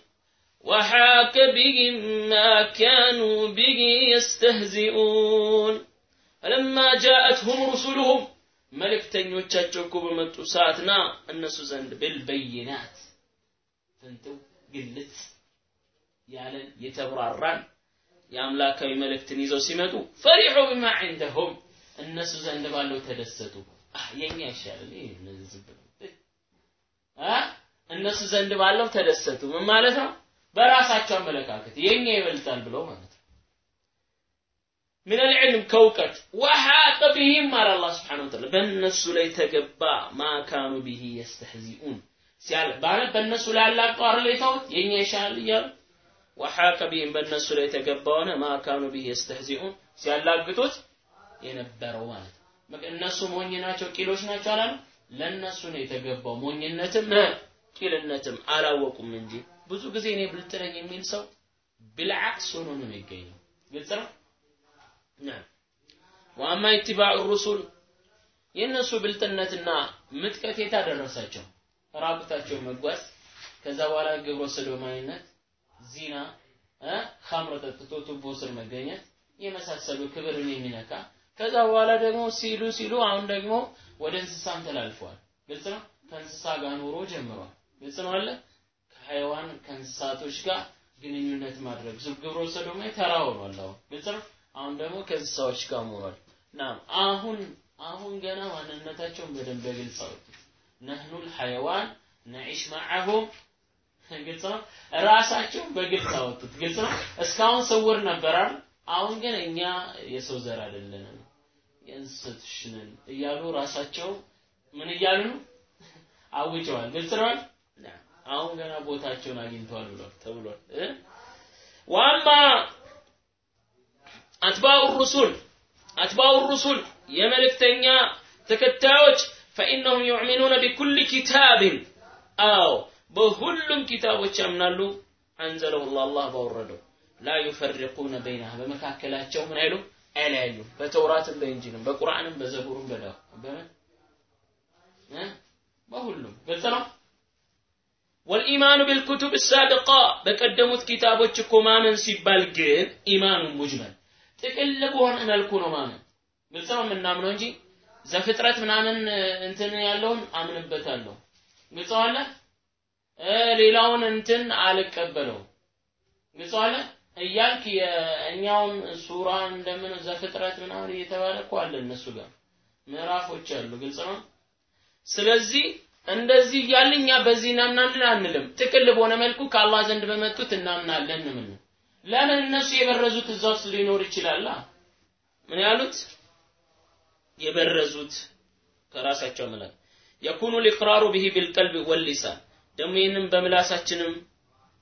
وحاك بهم ما كانوا به يستهزئون فلما جاءتهم رسلهم መልእክተኞቻቸው እኮ በመጡ ሰዓትና እነሱ ዘንድ ብልበይናት ፍንትው ግልጽ ያለን የተብራራን የአምላካዊ መልእክትን ይዘው ሲመጡ ፈሪሑ ቢማ ዒንደሁም እነሱ ዘንድ ባለው ተደሰቱ። የኛ ይሻላል። እነሱ ዘንድ ባለው ተደሰቱ። ምን ማለት ነው? በራሳቸው አመለካከት የኛ ይበልጣል ብለው ማለት ምን አልዕልም ከእውቀት ወሐቀ ቢሂም አለ አላህ ስብሓነ ወተዓላ በእነሱ ላይ ተገባ ማካኑ ቢሂ የስተህዚኡን ሲያል ባለ በእነሱ ላይ አላቀው አይደል የተውት የኛ ይሻል እያሉ ወሐቀ ቢሂም በእነሱ ላይ ተገባ ሆነ ማካኑ ቢሂ የስተህዚኡን ሲያላግጡት የነበረው ማለት ነው። እነሱ ሞኝ ናቸው፣ ቂሎች ናቸው አላሉ። ለእነሱ ነው የተገባው። ሞኝነትም ቂልነትም አላወቁም እንጂ ብዙ ጊዜ እኔ ብልጥ ነኝ የሚል ሰው ብልዓክስ ሆኖ ነው የሚገኘው። ግልጽ ነው። ወአማ ኢትባዕ ሩሱል የነሱ ብልጥነትና ምጥቀት የታደረሳቸው ራቁታቸው መጓዝ ከዛ በኋላ ግብረ ሰዶማዊነት ዚና ኸምር ጠጥቶ ቱቦ ስር መገኘት የመሳሰሉ ክብርን የሚነካ ከዛ በኋላ ደግሞ ሲሉ ሲሉ አሁን ደግሞ ወደ እንስሳም ተላልፈዋል። ግልጽ ነው። ከእንስሳ ጋር ኑሮ ጀምሯል። ግልጽ ነው አለ ከሀይዋን ከእንስሳቶች ጋር ግንኙነት ማድረግ ግብረ ሰዶማዊ ተራ ሆኗል። አሁን ግልጽ ነው። አሁን ደግሞ ከእንስሳዎች ጋር ሆኗል ናም አሁን አሁን ገና ማንነታቸውን በደንብ በግልጽ አወጡት ነህኑል ሐይዋን ነዒሽ ማዐሁም ግልጽ ነው? ራሳቸውን በግልጽ አወጡት። ግልጽ ነው? እስካሁን ስውር ነበራል አሁን ግን እኛ የሰው ዘር አይደለንም። የእንስሶች እያሉ ራሳቸው ምን እያሉ ነው? አውጀዋል። ግልጽ ነው አሁን ገና ቦታቸውን አግኝተዋል ብሏል ተብሏል። ዋማ አትባኡ ሩሱል አትባኡ ሩሱል የመልእክተኛ ተከታዮች ፈኢነሁም ዩዕሚኑነ ቢኩል ኪታብን አዎ በሁሉም ኪታቦች ያምናሉ አንዘለሁ አላህ ባወረደው ላ ዩፈሪቁነ በይነሃ በመካከላቸው ምን አይሉ አይለያዩም በተውራትም በእንጂልም በቁርአንም በዘቡርም በዳው በምን በሁሉም ግልጽ ነው والإيمان بالكتب السابقة በቀደሙት ኪታቦች እኮ ማመን ሲባል ግን ኢማኑ ሙጅመል ጥቅል በሆነ መልኩ ነው ማመን። ግልጽ ነው የምናምነው እንጂ ዘፍጥረት ምናምን እንትን ያለውን አምንበታለሁ። ግልጽ አለ? ሌላውን እንትን አልቀበለው ግልጽ አለ? እያልክ የእኛውን ሱራ እንደምን ዘፍጥረት ምናምን እየተባለ እኮ አለ እነሱ ጋር። ምዕራፎች አሉ። ግልጽ ነው? ስለዚህ እንደዚህ እያልን እኛ በዚህ እናምናለን አንልም። ጥቅል በሆነ መልኩ ከአላህ ዘንድ በመጡት እናምናለን ምን ለምን እነሱ የበረዙት እዛ ውስጥ ሊኖር ይችላል? ምን ያሉት? የበረዙት ከራሳቸው ምላስ የኩኑ ልቅራሩ ብሂ ቢልቀልብ ወሊሳን ደግሞ ይህንም በምላሳችንም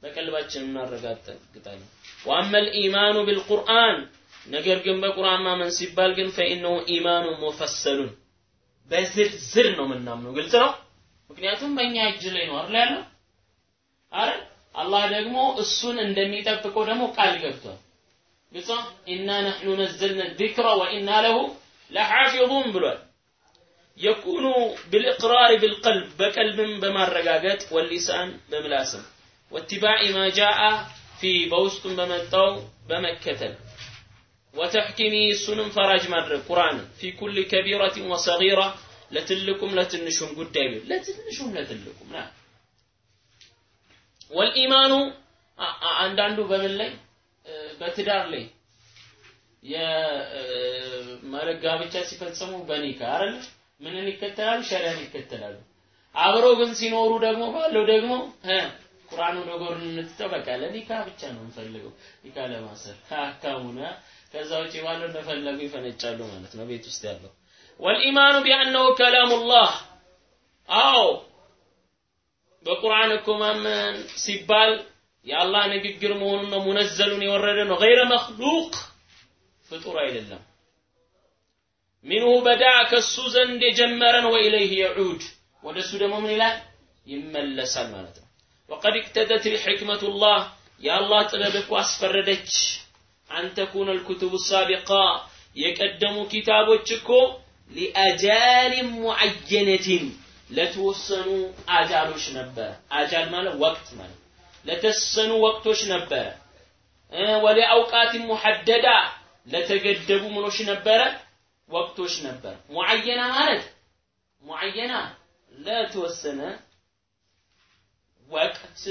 በቀልባችንም እናረጋግጣለን። ዋመ ልኢማኑ ቢልቁርአን። ነገር ግን በቁርአን ማመን ሲባል ግን ፈኢነሁ ኢማኑ ሙፈሰሉን። በዝርዝር ነው የምናምነው። ግልጽ ነው? ምክንያቱም በእኛ እጅ ላይ ነው አይደል ያለው? አረ አላህ ደግሞ እሱን እንደሚጠብቀው ደግሞ ቃል ገብቷል። ግልጽ? ኢና ነሕኑ ነዘልነ ዚክረ ወኢና ለሁ ለሓፊظን ብሏል። የኩኑ ብልእቅራር ብልቀልብ በቀልብም በማረጋገጥ ወሊሳን በምላስም። ወትባዕ ማ ጃአ ፊ በውስጡም በመጣው በመከተል። ወተሕኪሚ እሱንም ፈራጅ ማድረግ። ቁርአን ፊ ኩል ከቢረትን ወሰጊራ ለትልቁም ለትንሹም ጉዳይ ቢሆን ለትንሹም ለትልቁም ና ወልኢማኑ አንዳንዱ በምን ላይ? በትዳር ላይ። የመረጋ ብቻ ሲፈጽሙ በኒካ አይደል ምንን ይከተላሉ? ሸሪያን ይከተላሉ። አብሮ ግን ሲኖሩ ደግሞ ባለው ደግሞ ቁርአኑ ነገር እንተጠበቀ ለኒካ ብቻ ነው የምፈልገው። ኒካ ለማሰር አካሙና ከዛ ውጪ ባለው እንደፈለጉ ይፈነጫሉ ማለት ነው ቤት ውስጥ ያለው። ወልኢማኑ ቢአነሁ ከላሙላህ። አዎ በቁርአን እኮ ማመን ሲባል የአላህ ንግግር መሆኑን ነው ሙነዘሉን የወረደ ነው። ገይረ መክሉቅ ፍጡር አይደለም። ሚንሁ በዳ ከሱ ዘንድ የጀመረ ነው ወኢለይህ የዑድ። ወደ እሱ ደግሞ ምን ይላል? ይመለሳል ማለት ነው። ወቀድ እቅተደት ልሕክመቱ ላህ የአላህ ጥበብ እኮ አስፈረደች። አንተኩነ ልኩቱቡ ሳቢቃ የቀደሙ ኪታቦች እኮ لآجال معينة ለተወሰኑ አጃሎች ነበረ። آجال ማለት ወቅት ማለት ለተወሰኑ ወቅቶች ነበረ። ولأوقات محددة ለተገደቡ ምኖች ነበረ ወቅቶች ነበር። معينة ማለት معينة ለተወሰነ ወቅት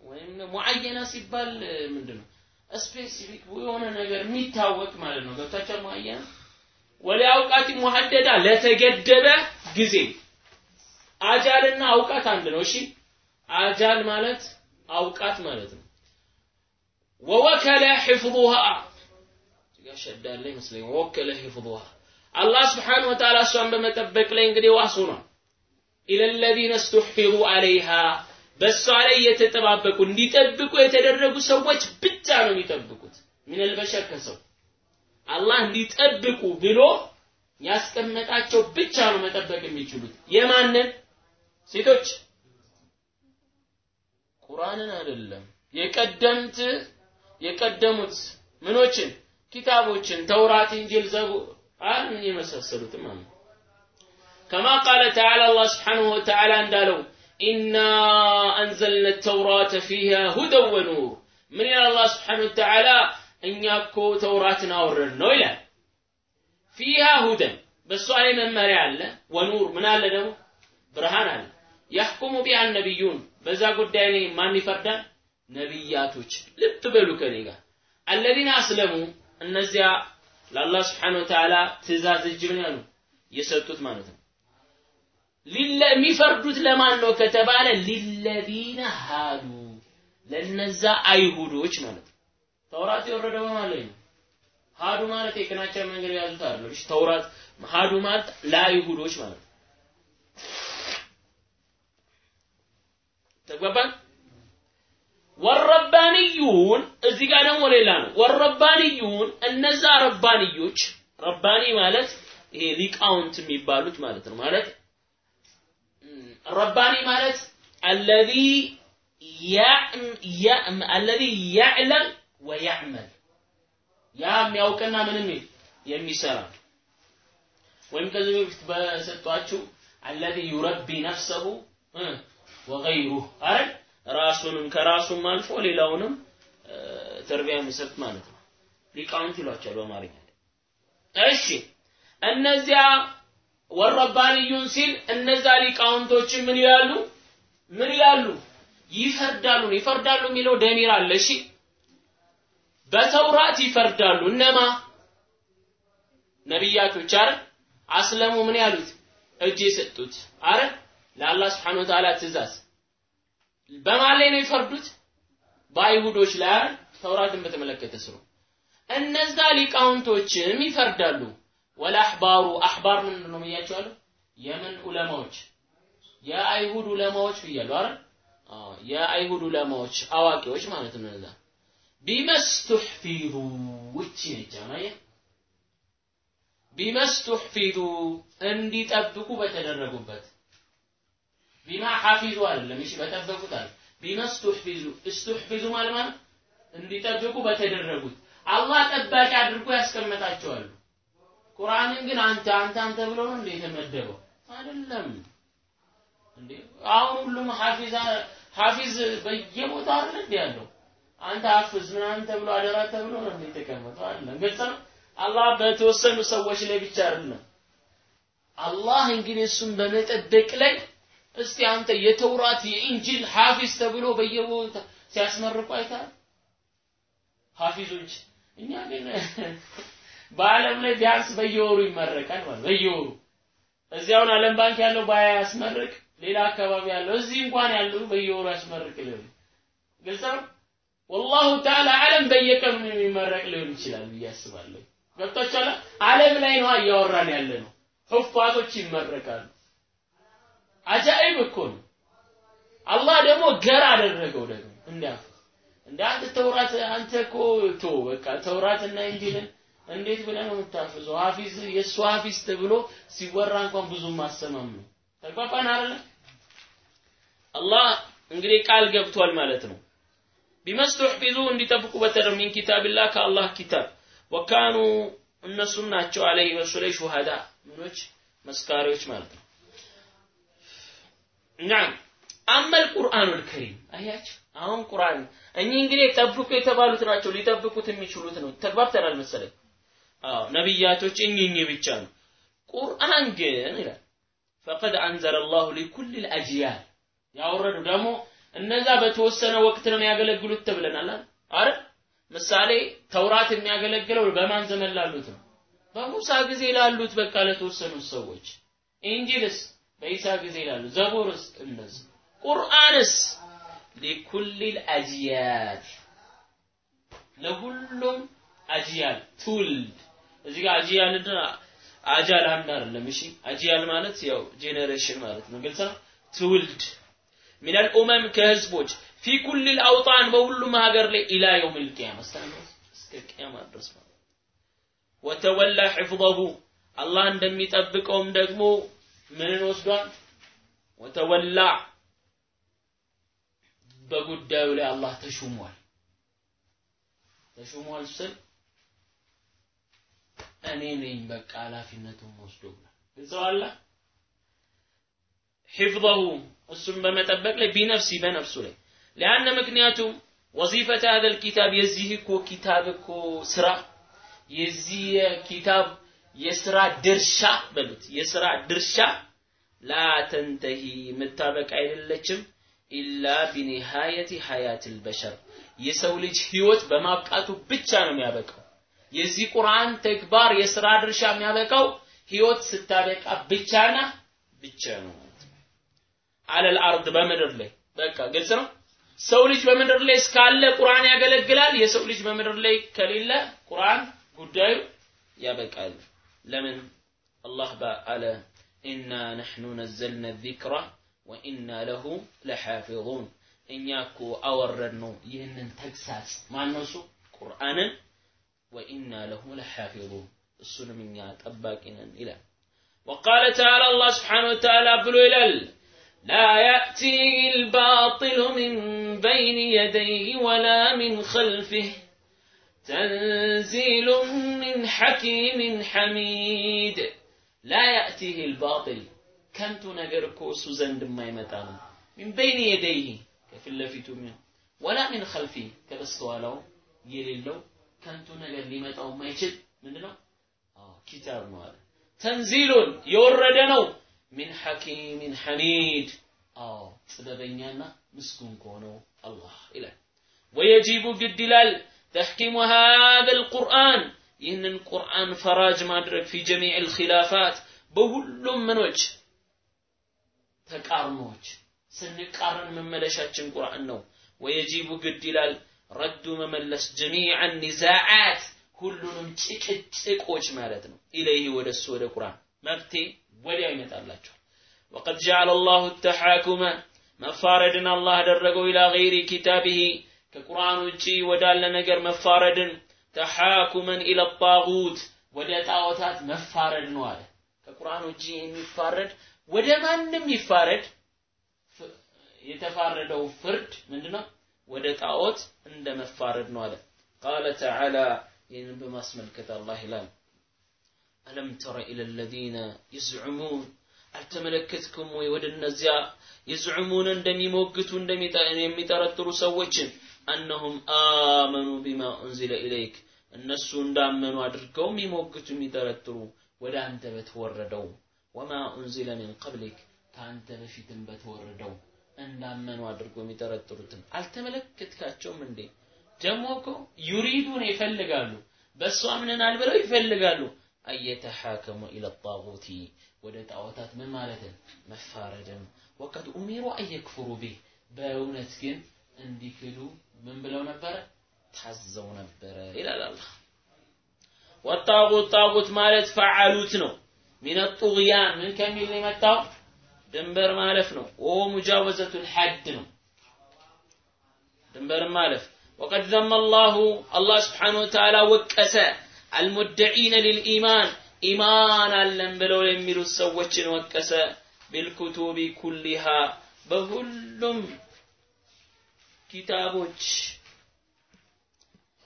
ወይም معينة ሲባል ምንድን ነው? specific የሆነ ነገር የሚታወቅ ማለት ነው። ገብታችኋል? معينة ወሊአውቃት ሙሐደዳ ለተገደበ ጊዜ አጃልና አውቃት አንድ ነው። እሺ አጃል ማለት አውቃት ማለት ነው። ወወከለ ሒፍظሃ ሸዳለ ይመስለኝ ወወከለ ሒፍظሃ አላህ ስብሓነሁ ወተዓላ እሷን በመጠበቅ ላይ እንግዲህ ዋስ ሆኗል። ኢለለዚነ ስቱሕፊዙ ዐለይሃ በእሷ ላይ የተጠባበቁ እንዲጠብቁ የተደረጉ ሰዎች ብቻ ነው የሚጠብቁት። ሚነል ከሰው አላህ እንዲጠብቁ ብሎ ያስቀመጣቸው ብቻ ነው መጠበቅ የሚችሉት። የማንን ሴቶች? ቁርአንን አይደለም የቀደምት የቀደሙት ምኖችን ኪታቦችን ተውራት፣ እንጂል፣ ዘቡር ምን የመሳሰሉትም አሉ። ከማ ቃለ ተዓላ አላህ ስብሓነሁ ወተዓላ እንዳለው ኢና አንዘልነ ተውራተ ፊሃ ሁደን ወኑር ምን ይላል አላህ ስብሓነሁ ወተዓላ እኛ እኮ ተውራትን አወረድ ነው ይላል። ፊሃ ሁደን በእሷ ላይ መመሪያ አለ፣ ወኑር ምን አለ ደግሞ ብርሃን አለ። ያሕኩሙ ቢሃ ነቢዩን በዛ ጉዳይ ላይ ማን ይፈርዳል? ነቢያቶች። ልብ በሉ ከኔ ጋር አለዚነ አስለሙ እነዚያ ለአላህ ስብሓነሁ ወተዓላ ትእዛዝ እጅ ምን ያሉ የሰጡት ማለት ነው። የሚፈርዱት ለማን ነው ከተባለ ሊለዚነ ሃዱ ለነዛ አይሁዶች ማለት ነው። ተውራት የወረደው ማለት ነው። ሃዱ ማለት የቅናቻ መንገድ የያዙት አይደለም። ተውራት ሃዱ ማለት ለአይሁዶች ማለት ነው። ተግባባን? ወረባንዩን እዚህ ጋር ደግሞ ሌላ ነው። ወረባንዩን እነዛ ረባንዮች ረባኒ ማለት ይሄ ሊቃውንት የሚባሉት ማለት ነው። ማለት ረባኒ ማለት አለዚ አለዚ ያዕለም ወያዕመል ያ የሚያውቅና ምንም የሚሰራ ወይም ከዚህ በፊት በሰጧችሁ አለዚ ዩረቢ ነፍሰሁ ወገይሩህ አይደል ራሱንም ከራሱም አልፎ ሌላውንም ተርቢያ የሚሰጥ ማለት ነው። ሊቃውንት ይሏቸዋል በአማርኛ። እሺ እነዚያ ወረባንዩን ሲል እነዛ ሊቃውንቶች ምን ይላሉ? ምን ይላሉ? ይፈርዳሉ። ይፈርዳሉ የሚለው ደሚር አለ። እሺ በተውራት ይፈርዳሉ። እነማ ነቢያቶች አረ አስለሙ ምን ያሉት እጅ የሰጡት አረ ለአላህ ስብሐነሁ ወተዓላ ትእዛዝ በማን ላይ ነው የፈርዱት? በአይሁዶች ላይ? ተውራትን በተመለከተ ስሩ። እነዛ ሊቃውንቶችም ይፈርዳሉ። ወለአሕባሩ አሕባር ምንድን ነው ብያቸዋለሁ? የምን ዑለማዎች የአይሁድ ዑለማዎች ብያለሁ አይደል? የአይሁድ ዑለማዎች አዋቂዎች ማለት ነው። እነዛ ቢመስቱሕፊዙ ውጪ ነች አማየ እንዲጠብቁ በተደረጉበት ቢማ ሐፊዙ አይደለም። እሺ በጠበቁት አለ ቢመስቱሕፊዙ እስትሕፊዙ ማለት ማለት እንዲጠብቁ በተደረጉት አላህ ጠባቂ አድርጎ ያስቀመጣቸዋል። ቁርአንን ግን አንተ አንተ አንተ ብሎ ነው እንደ የተመደበው አይደለም እንዴ። አሁን ሁሉም ሐፊዝ ሐፊዝ በየቦታው አይደል እንዴ ያለው አንተ ሐፍዝ ምናምን ተብሎ አደራ ተብሎ ነው እንደ የተቀመጠው አይደለም። ግልጽ ነው። አላህ በተወሰኑ ሰዎች ላይ ብቻ አይደለም። አላህ እንግዲህ እሱን በመጠበቅ ላይ እስቲ አንተ የተውራት የኢንጂል ሐፊዝ ተብሎ በየቦታ ሲያስመርቁ አይተሃል? ሐፊዞች እኛ ግን በዓለም ላይ ቢያንስ በየወሩ ይመረቃል ማለት በየወሩ እዚያውን ዓለም ባንክ ያለው ባያ ያስመርቅ፣ ሌላ አካባቢ ያለው እዚህ እንኳን ያለው በየወሩ ያስመርቅ ሊሆን ግልጽ ወላሁ ተዓላ ዓለም በየቀኑ የሚመረቅ ሊሆን ይችላል ብዬ አስባለሁ። ገብቷችኋል? ዓለም ላይ ነው እያወራን ያለ ነው። ሁፋቶች ይመረቃሉ። አጃኢብ እኮ ነው። አላህ ደግሞ ገር አደረገው ደግሞ እንዲያፍ እንደ አንተ ተውራት አንተ እኮ ቶ በቃ ተውራትና እንጂልን እንዴት ብለህ ነው የምታፍዘው? ሐፊዝ የእሱ ሐፊዝ ተብሎ ሲወራ እንኳን ብዙም ማሰማም ነው። ተግባባን አይደለ? አላህ እንግዲህ ቃል ገብቷል ማለት ነው። ቢመስቱሕፊዙ እንዲጠብቁ በተደር ሚን ኪታብላህ ከአላህ ኪታብ ወካኑ እነሱም ናቸው አለይህ በሱ ላይ ሹሃዳ ምኖች መስካሪዎች ማለት ነው ናም። አመል ቁርአኑል ከሪም። አያችሁ? አሁን ቁርአን እኚህ እንግዲህ ጠብቁ የተባሉት ናቸው ሊጠብቁት የሚችሉት ነው። ተግባብተናል መሰለኝ። አዎ ነቢያቶች እኚህ ብቻ ነው። ቁርአን ግን ይላል ፈቀድ አንዘለ አላሁ ሊኩል ልአጅያል። ያወረዱ ደግሞ እነዛ በተወሰነ ወቅት ነው የሚያገለግሉት ተብለናል አረ ምሳሌ ተውራት የሚያገለግለው በማን ዘመን ላሉት ነው? በሙሳ ጊዜ ላሉት በቃ ለተወሰኑት ሰዎች። ኢንጂልስ በኢሳ ጊዜ ይላሉ። ዘቡርስ እነዚህ ቁርአንስ لكل الأجيال ለሁሉም أجيال ትውልድ እዚህ ጋር أجيال ና آجال አንድ አይደለም። እሺ أجيال ማለት ያው generation ማለት ነው። ግልጽ ትውልድ من الأمم ከህዝቦች في كل الأوطان በሁሉም ሀገር ላይ إلى يوم القيامة እስከ ቂያማ ድረስ ማለት وتولى حفظه አላህ እንደሚጠብቀውም ደግሞ ምንን ወስዷል? وتولى። በጉዳዩ ላይ አላህ ተሹሟል። ተሹሟል ስል እኔ ነኝ በቃ ኃላፊነቱን ወስዶ ብሏል ሕፍظሁ እሱም በመጠበቅ ላይ ቢነፍሲ በነፍሱ ላይ። ሊአነ ምክንያቱም ወዚፈተ ሀዘል ኪታብ የዚህ እኮ ኪታብ እኮ ስራ የዚህ ኪታብ የስራ ድርሻ በሉት። የስራ ድርሻ ላ ተንተሂ የምታበቃ አይደለችም ኢላ ቢኒሃየቲ ሀያት ልበሸር የሰው ልጅ ህይወት በማብቃቱ ብቻ ነው የሚያበቃው። የዚህ ቁርአን ተግባር የስራ ድርሻ የሚያበቃው ህይወት ስታበቃ ብቻና ብቻ ነው አለል በምድር ላይ በቃ ግልጽ ነው። ሰው ልጅ በምድር ላይ እስካለ ቁርአን ያገለግላል። የሰው ልጅ በምድር ላይ ከሌለ ቁርአን ጉዳዩ ያበቃል لمن الله با على إنا نحن نزلنا الذكر وإنا له لحافظون. إن يكو أورنا ينن تكساس. ما نسو قرآن وإنا له لحافظون. السنة من يات أباكنا إلى. وقال تعالى الله سبحانه وتعالى أبلو إلى لا يأتي الباطل من بين يديه ولا من خلفه. تنزيل من حكيم حميد لا يأتيه الباطل كنت نجركو سوزن ما يمتانو من بين يديه كفل لفيتو من ولا من خلفه كبستوالو يليلو كنت نجر لمتاو ما يشد من ነው ኪታብ ነው አለ ተንዚሉን የወረደ ነው ሚን ሐኪሚን ሐሚድ አዎ ጥበበኛና ምስጉን ከሆነው አላህ ይላል ወየጂቡ ግድ ይላል تحكم هذا القرآن إن القرآن فراج ما درك في جميع الخلافات. بقول من وجه تكارم وجه سنكارن من ملشات القرآن ويجيب قد دلال. رد مملس جميع النزاعات. كل من تكتك وجه مالتنا إليه ورسول القرآن مرتي ولا يمت الله. وقد جعل الله التحاكم. ما فاردنا الله درقه إلى غير كتابه. ከቁርአን ውጪ ወዳለ ነገር መፋረድን ተሐኩመን ኢለ ጣጉት ወደ ጣዖታት መፋረድ ነው አለ። ከቁርአን ውጪ የሚፋረድ ወደ ማንም ይፋረድ። የተፋረደው ፍርድ ምንድነው? ወደ ጣዖት እንደ መፋረድ ነው አለ። ቃለ ተዓላ ይህንን በማስመልከት አላህ ይላል። አለም ተረ ኢለ ለዚነ የዝዑሙን አልተመለከትክም ወይ ወደ እነዚያ يزعمون እንደሚሞግቱ የሚጠረጥሩ ሰዎችን أنهم آمنوا بما أنزل إليك እነሱ እንዳመኑ አድርገው የሚሞግቱ የሚጠረጥሩ ወደ አንተ በተወረደው። وما أنزل من قبلك ከአንተ በፊትም በተወረደው። እንዳመኑ አድርገው የሚጠረጥሩትን አልተመለከትካቸውም እንዴ? ደግሞ እኮ يريدون ይፈልጋሉ በእሱ አምነናል ብለው ይፈልጋሉ። أن يتحاكموا إلى الطاغوت ወደ ጣዖታት ምን ማለትን መፋረድን። ወቀድ ኡሚሩ አየክፍሩ ቢህ በእውነት ግን እንዲክዱ ምን ብለው ነበረ? ታዘው ነበረ ይላል አላህ። ወጣጉት ጣጉት ማለት ፈዓሉት ነው። ሚነ ጡግያን ምን ከሚል ነው የመጣው? ድንበር ማለፍ ነው። ወ ሙጃወዘቱል ሐድ ነው ድንበር ማለፍ። ወቀድ ዘመ አላሁ አላህ ስብሓነሁ ወተዓላ ወቀሰ አልሙደዒነ ሊልኢማን ኢማን አለን ብለው የሚሉት ሰዎችን ወቀሰ ቢልኩቱቢ ኩሊሃ በሁሉም ኪታቦች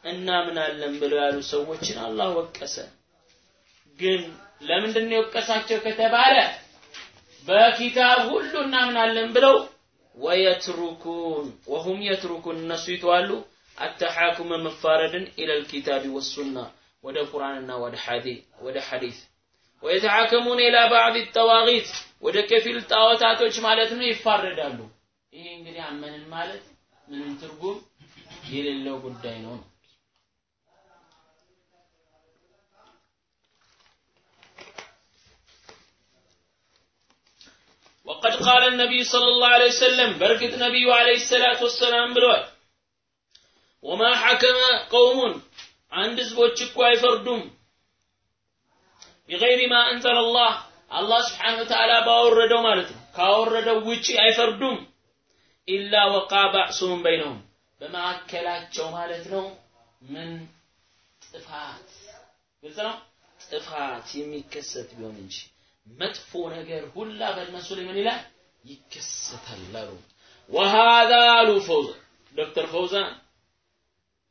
እናምናለን ብለው ያሉ ሰዎችን አላህ ወቀሰ። ግን ለምንድን ነው የወቀሳቸው ከተባለ በኪታብ ሁሉ እናምናለን ብለው ወየትሩኩን ወሁም የትሩኩን እነሱ ይተዋሉ አተሐኩመ መፋረድን ኢለል ኪታቢ ወሱና ወደ ቁርአንና ወደ ሐዲስ ወየተሐከሙን ኢላ ባዕድ ጠዋጊት ወደ ከፊል ጣዖታቶች ማለት ነው ይፋረዳሉ። ይሄ እንግዲህ አመንን ማለት ምንም ትርጉም የሌለው ጉዳይ ነው። وقد قال النبي صلى الله عليه وسلم بركة نبي عليه الصلاة والسلام بلوال وما حكم قوم عند زبوت شكوا يفردون بغير ما أنزل الله الله سبحانه وتعالى باوردو مالته ካወረደው ውጪ አይፈርዱም إلا وقع بعصهم بينهم. بما أكلت جمالتهم من تفات بذلك تفات يمكست بيوم إنشي مدفونة غير هلا بالنسول من إله يكست الله وهذا لو فوزا دكتور فوزا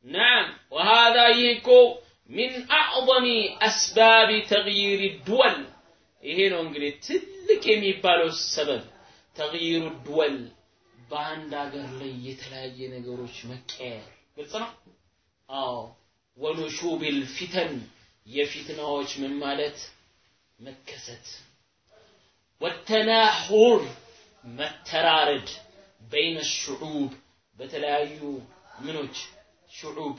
نعم وهذا يكو من أعظم أسباب تغيير الدول هنا نقول تلك يمي بالو السبب تغيير الدول በአንድ አገር ላይ የተለያየ ነገሮች መቀየር። ግልጽ ነው። አዎ። ወኑሹቢል ፊተን የፊትናዎች ምን ማለት? መከሰት። ወተናሁር መተራረድ። በይነ ሽዑብ በተለያዩ ምኖች? ሽዑብ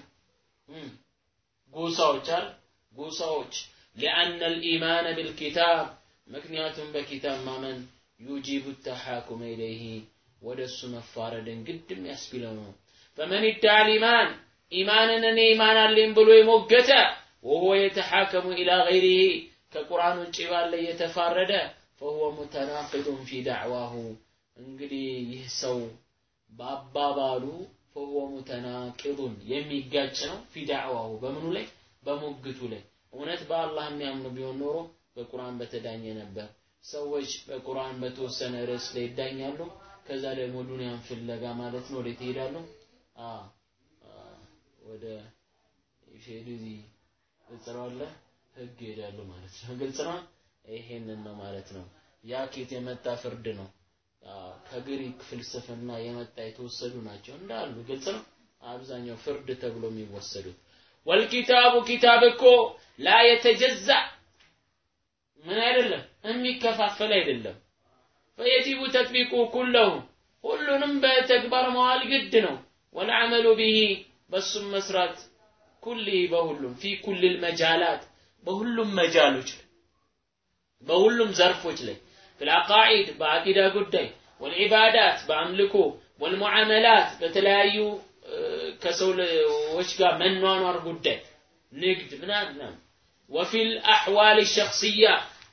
ጎሳዎች አር ጎሳዎች። ሊአነ ልኢማን ብልኪታብ ምክንያቱም በኪታብ ማመን ዩጂቡ ተሓኩመ ኢለይህ ወደ እሱ መፋረድን ግድም ያስቢለው ነው። ፈመን ይዳል ኢማን ኢማንን እኔ ኢማን አለኝ ብሎ የሞገተ ወሆ የተሐከሙ ኢላ ገይሪሂ ከቁርአን ውጭ ባለ እየተፋረደ ፈሁወ ሙተናቂዱን ፊ ዳዕዋሁ እንግዲህ ይህ ሰው በአባባሉ ፈሁወ ሙተናቂዱን የሚጋጭ ነው። ፊ ዳዕዋሁ በምኑ ላይ በሙግቱ ላይ እውነት በአላህ የሚያምኑ ቢሆን ኖሮ በቁርአን በተዳኘ ነበር። ሰዎች በቁርአን በተወሰነ ርዕስ ላይ ይዳኛሉ። ከዛ ደግሞ ዱንያን ፍለጋ ማለት ነው ወዴት ይሄዳሉ? አ ወደ ሼሪዚ እጽራለ ህግ ይሄዳሉ ማለት ነው። ግልጽ ነው። ይሄንን ነው ማለት ነው። ያ ኬት የመጣ ፍርድ ነው። ከግሪክ ፍልስፍና የመጣ የተወሰዱ ናቸው እንዳሉ ግልጽ ነው። አብዛኛው ፍርድ ተብሎ የሚወሰዱት ወልኪታቡ ኪታብ እኮ ላ የተጀዛ ምን አይደለም የሚከፋፈል አይደለም ፈየጂቡ ተጥቢቁ ኩለሁ ሁሉንም በተግባር መዋል ግድ ነው። ወልዓመሉ ቢሂ በሱም መስራት ኩሊ በሁሉም ፊ ኩል መጃላት በሁሉም መጃሎች በሁሉም ዘርፎች ላይ ፊልአቃኢድ በአቂዳ ጉዳይ ወልዒባዳት በአምልኮ ወልሙዓመላት በተለያዩ ከሰዎች ጋር መኗኗር ጉዳይ ንግድ ምናምን ወፊል አሕዋል ሸክስያ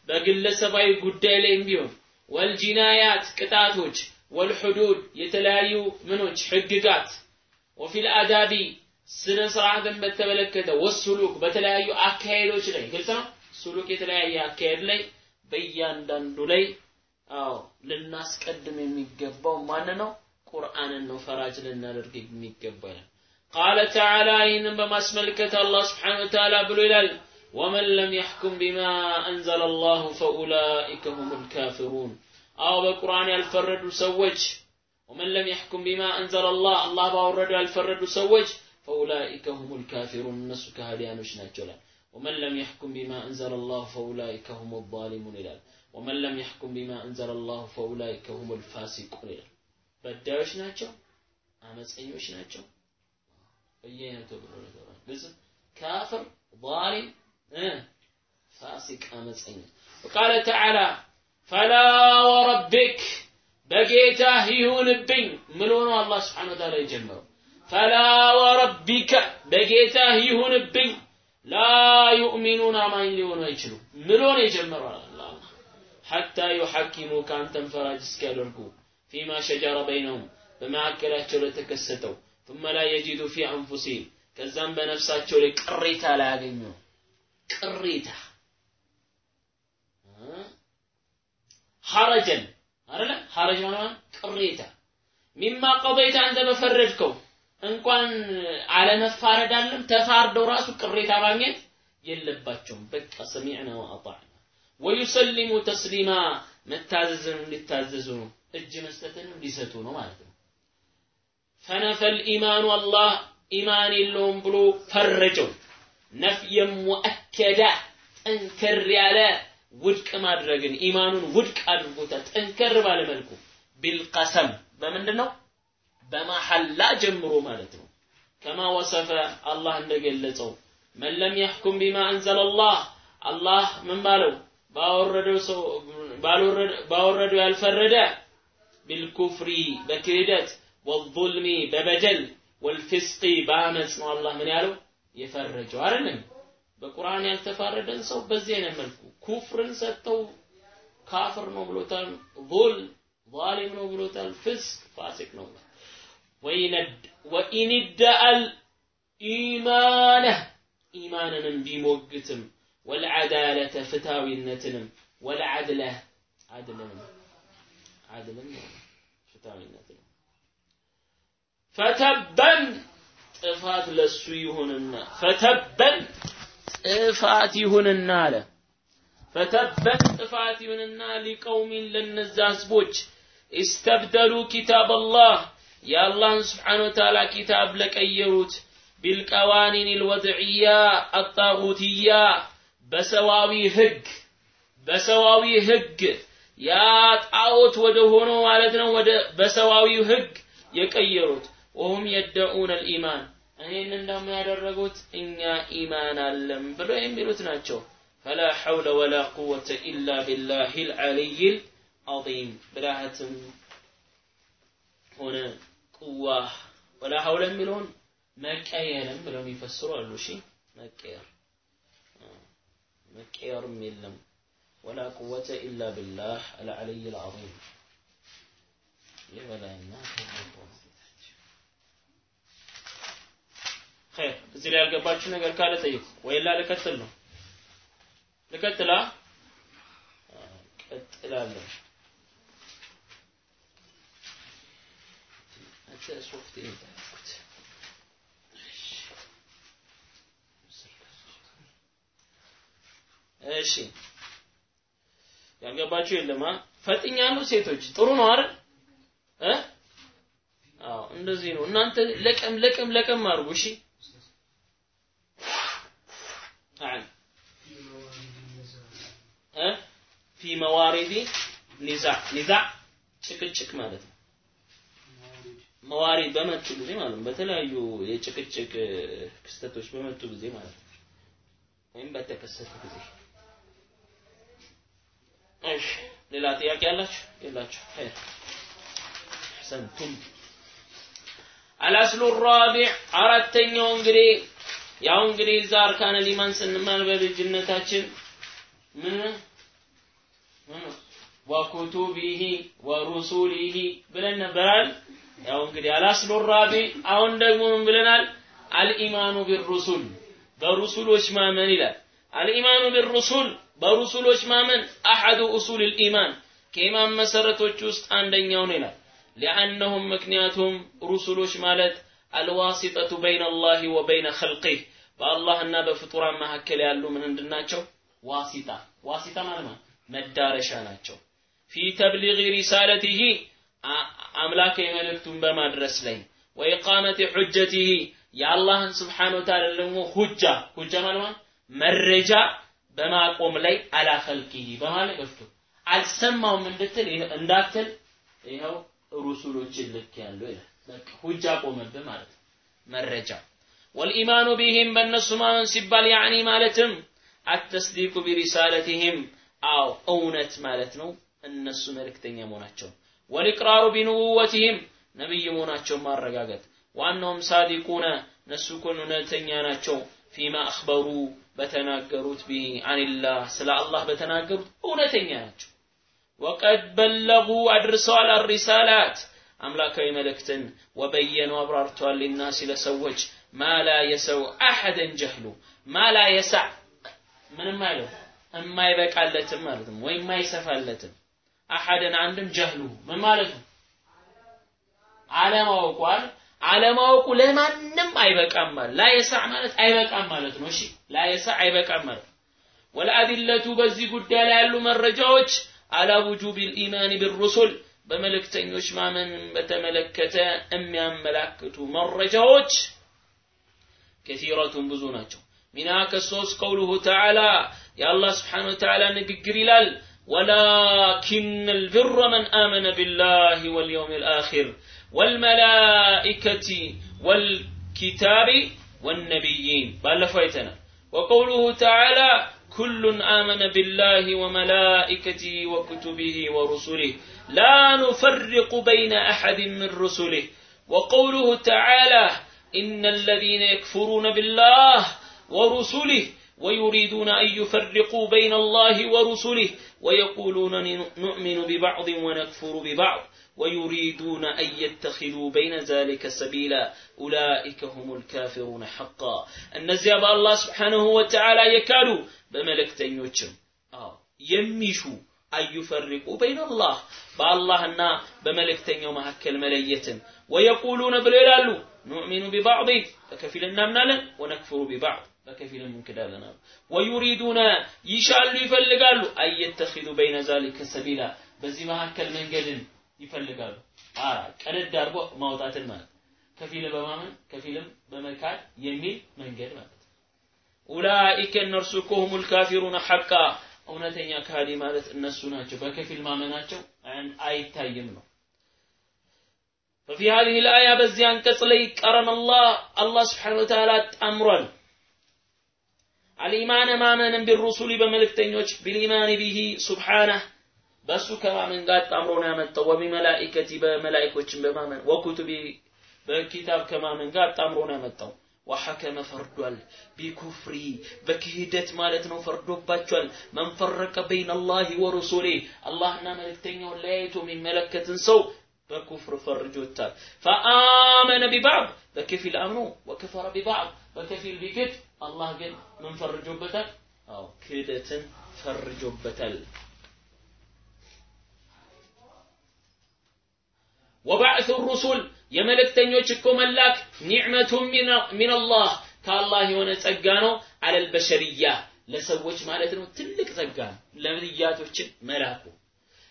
በግለሰባዊ ጉዳይ ላይም ቢሆን ወልጂናያት ቅጣቶች ወልሑዱድ የተለያዩ ምኖች ህግጋት ወፊል አዳቢ ስነ ስርዓትን በተመለከተ ወሱሉክ በተለያዩ አካሄዶች ላይ ግልጽ ነው። ሱሉክ የተለያየ አካሄድ ላይ በእያንዳንዱ ላይ አዎ ልናስቀድም የሚገባው ማን ነው? ቁርአንን ነው። ፈራጅ ልናደርግ የሚገባ ይላል። ቃለ ተዓላ ይህንን በማስመልከት አላህ ስብሓን ወተዓላ ብሎ ይላል ወመን ለም ያሕኩም ቢማ አንዘለ አላሁ ፈኡላኢከ ሁም ልካፊሩን አዎ በቁርአን ያልፈረዱ ሰዎች ወመን ለም ያሕኩም ቢማ አንዘለ አላህ አላህ ባወረዱ ያልፈረዱ ሰዎች ፈኡላኢከ ሁም ልካፊሩን እነሱ ከሃዲያኖች ናቸው ይላል ومن لم يحكم بما أنزل الله فأولئك هم الظالمون إلى ومن لم يحكم بما أنزل الله فأولئك هم الفاسقون إلى በዳዮች ናቸው አመፀኞች ናቸው በየአይነቱ ብሎ ነገራል ግልጽ ካፍር ዛሊም ፋሲቅ አመፀኛ وقال تعالى فلا وربك በጌታህ ይሁንብኝ ምሎ ነው አላህ ስብሓን ወተዓላ የጀመረው ፈላ ወረቢከ በጌታህ ይሁንብኝ ላ ዩእሚኑን አማኝ ሊሆኑ አይችሉም ምሎ ነው የጀመረው አላህ ሐታ ዩሐኪሙከ አንተን ፈራጅ እስኪያደርጉ ፊማ ሸጀረ በይነሁም በመካከላቸው ለተከሰተው ثم لا يجدوا في أنفسهم ከዛም በነፍሳቸው ላይ ቅሬታ ላይ ያገኙ ቅሬታ ሐረጀን አይደለ ሐረጅ ማለት ቅሬታ ሚማ ቀضይተ አንተ በፈረድከው እንኳን አለመፋረድ አለም ተፋርደው ራሱ ቅሬታ ማግኘት የለባቸውም። በቃ ሰሚዕና ወአጣዕና ወዩሰሊሙ ተስሊማ መታዘዝን እንዲታዘዙ ነው። እጅ መስጠትንም ሊሰጡ ነው ማለት ነው። ፈነፈል ኢማኑ አላህ ኢማን የለውም ብሎ ፈረጀው። ነፍየም ሙአከዳ ጠንከር ያለ ውድቅ ማድረግን ኢማኑን ውድቅ አድርጎታል። ጠንከር ባለ መልኩ ቢልቀሰም በምንድን ነው? በመሐላ ጀምሮ ማለት ነው። ከማ ወሰፈ አላህ እንደገለጸው መን ለም የሕኩም ቢማ አንዘለላህ አላህ ምን ባለው ባወረደው ያልፈረደ ቢልኩፍሪ በክህደት ወዙልሚ በበደል ወልፊስቂ በአመፅ ነው አላህ ምን ያለው የፈረጀው አይደለም። በቁርአን ያልተፋረደን ሰው በዚህ አይነት መልኩ ኩፍርን ሰጥተው ካፍር ነው ብሎታል። ዙል ዛሊም ነው ብሎታል። ፍስቅ ፋሲቅ ነው ወይነድ ወኢንደአል ኢማነ ኢማንንም ቢሞግትም ወልዓዳለተ ፍትሃዊነትንም ወልዓድለ ዓድልንም ዓድልም ፍትሃዊነትንም ፈተበን ጥፋት ለሱ ይሁንና ፈተበን ጥፋት ይሁንና አለ። ፈተበን ጥፋት ይሁንና ሊቀውሚን ለነዛ ህዝቦች ኢስተብደሉ ኪታብ አላህ የአላህን ስብሓን ወተዓላ ኪታብ ለቀየሩት። ቢልቀዋኒን ልወድዕያ አጣጉትያ በሰዋዊ ህግ በሰዋዊ ህግ። ያ ጣዖት ወደ ሆኖ ማለት ነው ወደ በሰዋዊ ህግ የቀየሩት። ወሁም የደዑን አልኢማን እኔን እንደሞ ያደረጉት እኛ ኢማን አለም ብሎ የሚሉት ናቸው። ፈላ ሐውለ ወላ ቁወተ ኢላ ቢላህ ልዓልይ ልዓظም ብልሃትም ሆነ ቁዋ ወላ ሐውለ የሚለውን መቀየርም ብለው የሚፈስሩ አሉ። እሺ መቀየር መቀየርም የለም። ወላ ቁወተ ኢላ ቢላህ አልዓልይ ልዓظም የበላይና ኸይር እዚህ ላይ ያልገባችሁ ነገር ካለ ጠይቁ። ወይላ ልቀጥል ነው። ልቀጥላ ቀጥላለሁ ሶፍት ይባልኩት እሺ ያልገባችሁ የለማ ፈጥኛለሁ ሴቶች ጥሩ ነው አይደል? እ? አዎ እንደዚህ ነው። እናንተ ለቀም ለቀም ለቀም አድርጉ። እሺ تعال እ في موارد نزاع نزاع ጭቅጭቅ ማለት ነው መዋሪድ በመጡ ጊዜ ማለት ነው በተለያዩ የጭቅጭቅ ክስተቶች በመጡ ጊዜ ማለት ነው ወይም በተከሰቱ ጊዜ እሺ ሌላ ጥያቄ ያላችሁ የላችሁ ኸይር አሕሰንቱም አልአስሉ ራቢዕ አራተኛው እንግዲህ ያው እንግዲህ እዛ አርካነ ሊማን ስንማር በልጅነታችን ምን ወኩቱቢሂ ወሩሱሊሂ ብለን ነበራል። ያው እንግዲህ ራቢ አሁን ደግሞ ምን ብለናል? አልኢማኑ ቢሩሱል በሩሱሎች ማመን ይላል። አልኢማኑ ቢሩሱል በሩሱሎች ማመን አሐዱ ኡሱል ልኢማን ከኢማን መሰረቶች ውስጥ አንደኛው ነው ይላል። ሊአነሁም ምክንያቱም ሩሱሎች ማለት አልዋሲጠቱ በይነ አላህ ወበይነ ኸልቂህ በአላህና በፍጡራን መካከል ያሉ ምን ዋሲጣ። ዋሲጣ ማለት መዳረሻ ናቸው። ፊ ተብሊግ ሪሳለቲሂ አምላካዊ መልእክቱን በማድረስ ላይ ወኢቃመቲ ሑጀቲሂ የአላህን ስብሓን ወተዓላ ደግሞ ሁጃ። ሁጃ ማለት መረጃ በማቆም ላይ አላ ኸልቂሂ በማለት ገፍቶ አልሰማውም እንድትል እንዳትል ይኸው ሩሱሎችን ልክ ያለው ይላል። ሁጃ ቆመብህ ማለት ነው መረጃ ወልኢማኑ ቢህም በእነሱ ማመን ሲባል ያዕኒ ማለትም አተስዲቁ ቢሪሳለትህም አው እውነት ማለት ነው። እነሱ መልእክተኛ መሆናቸው። ወልኢቅራሩ ቢንቡወትህም ነቢይ መሆናቸውን ማረጋገጥ። ዋናውም ሳዲቁነ እነሱ ኮን እውነተኛ ናቸው ፊማ አኽበሩ በተናገሩት ቢሂ አኒላህ ስለ አላህ በተናገሩት እውነተኛ ናቸው። ወቀድ በለጉ አድርሰዋል አሪሳላት አምላካዊ መልእክትን ወበየኑ አብራርተዋል ሊናሲ ለሰዎች ማላ የሰው አሐደን ጀህሉ ማላ የሳዕ ምንም አይለው የማይበቃለትም ማለት ነው ወይም የማይሰፋለትም። አሐደን አንድም ጀህሉ ምን ማለት ነው? አለማወቋል አለማወቁ ለማንም አይበቃም ማለት ላየሳዕ ማለት አይበቃም ማለት ነው። እሺ ላየሳዕ አይበቃም ማለት። ወልአዲለቱ በዚህ ጉዳይ ላይ ያሉ መረጃዎች አላ ውጁቢል ኢማን ቢሩሱል በመልእክተኞች ማመን በተመለከተ የሚያመላክቱ መረጃዎች كثيرة بزوناتهم منها كسوس قوله تعالى يا الله سبحانه وتعالى نقر لال ولكن البر من آمن بالله واليوم الآخر والملائكة والكتاب والنبيين. بالفايتنا وقوله تعالى كل آمن بالله وملائكته وكتبه ورسله. لا نفرق بين أحد من رسله. وقوله تعالى إن الذين يكفرون بالله ورسله ويريدون أن يفرقوا بين الله ورسله ويقولون نؤمن ببعض ونكفر ببعض ويريدون أن يتخذوا بين ذلك سبيلا أولئك هم الكافرون حقا. النزي الله سبحانه وتعالى يوتشم آه يميشوا أن يفرقوا بين الله. بالله ወየቁሉነ ብለው ይላሉ ኑዕሚኑ ቢባዕድ በከፊል እናምናለን ወነክፍሩ ቢባዕድ በከፊልም እንክዳለን አሉ። ወዩሪዱነ ይሻሉ ይፈልጋሉ። አየተኺዱ በይነ ዛሊከ ሰቢላ በዚህ መካከል መንገድን ይፈልጋሉ። ቀደድ አድርጎ ማውጣትን ማለት ከፊል በማመን ከፊልም በመካድ የሚል መንገድ ማለት ኡላኢከ እነርሱ እኮ ሁሙል ካፊሩነ ሐቃ። እውነተኛ ካዲ ማለት እነሱ ናቸው። በከፊል ማመናቸው አይታይም ነው። ففي هذه الآية بزيان كسلي قرن الله الله سبحانه وتعالى أمرا አልኢማን ማመንን ቢሩሱሊ በመልእክተኞች ቢልኢማን ቢሂ ሱብሓነህ በእሱ ከማመን ጋር ጣምሮ ነው ያመጣው ወቢመላኢከቲ በመላኢኮችን በማመን ወኩቱቢ በኪታብ ከማመን ጋር ጣምሮ ነው ያመጣው ወሐከመ ፈርዷል ቢኩፍሪ በክህደት ማለት ነው ፈርዶባቸዋል መን ፈረቀ በይነ አላህ ወሩሱሌ አላህና መልእክተኛውን ለያይቶ የሚመለከትን ሰው በኩፍር ፈርጆታል ፈአመነ ቢባዕድ በከፊል አምኖ وكفر ببعض በከፊል ቢክድ አላህ ግን ምን ፈርጆበታል? አዎ ክህደትን ፈርጆበታል። وبعثة الرسل የመልእክተኞች እኮ መላክ نعمة من الله ከአላህ የሆነ ጸጋ ነው። على البشرية ለሰዎች ማለት ነው ትልቅ ጸጋ ነው። ለነቢያቶችን መላኩ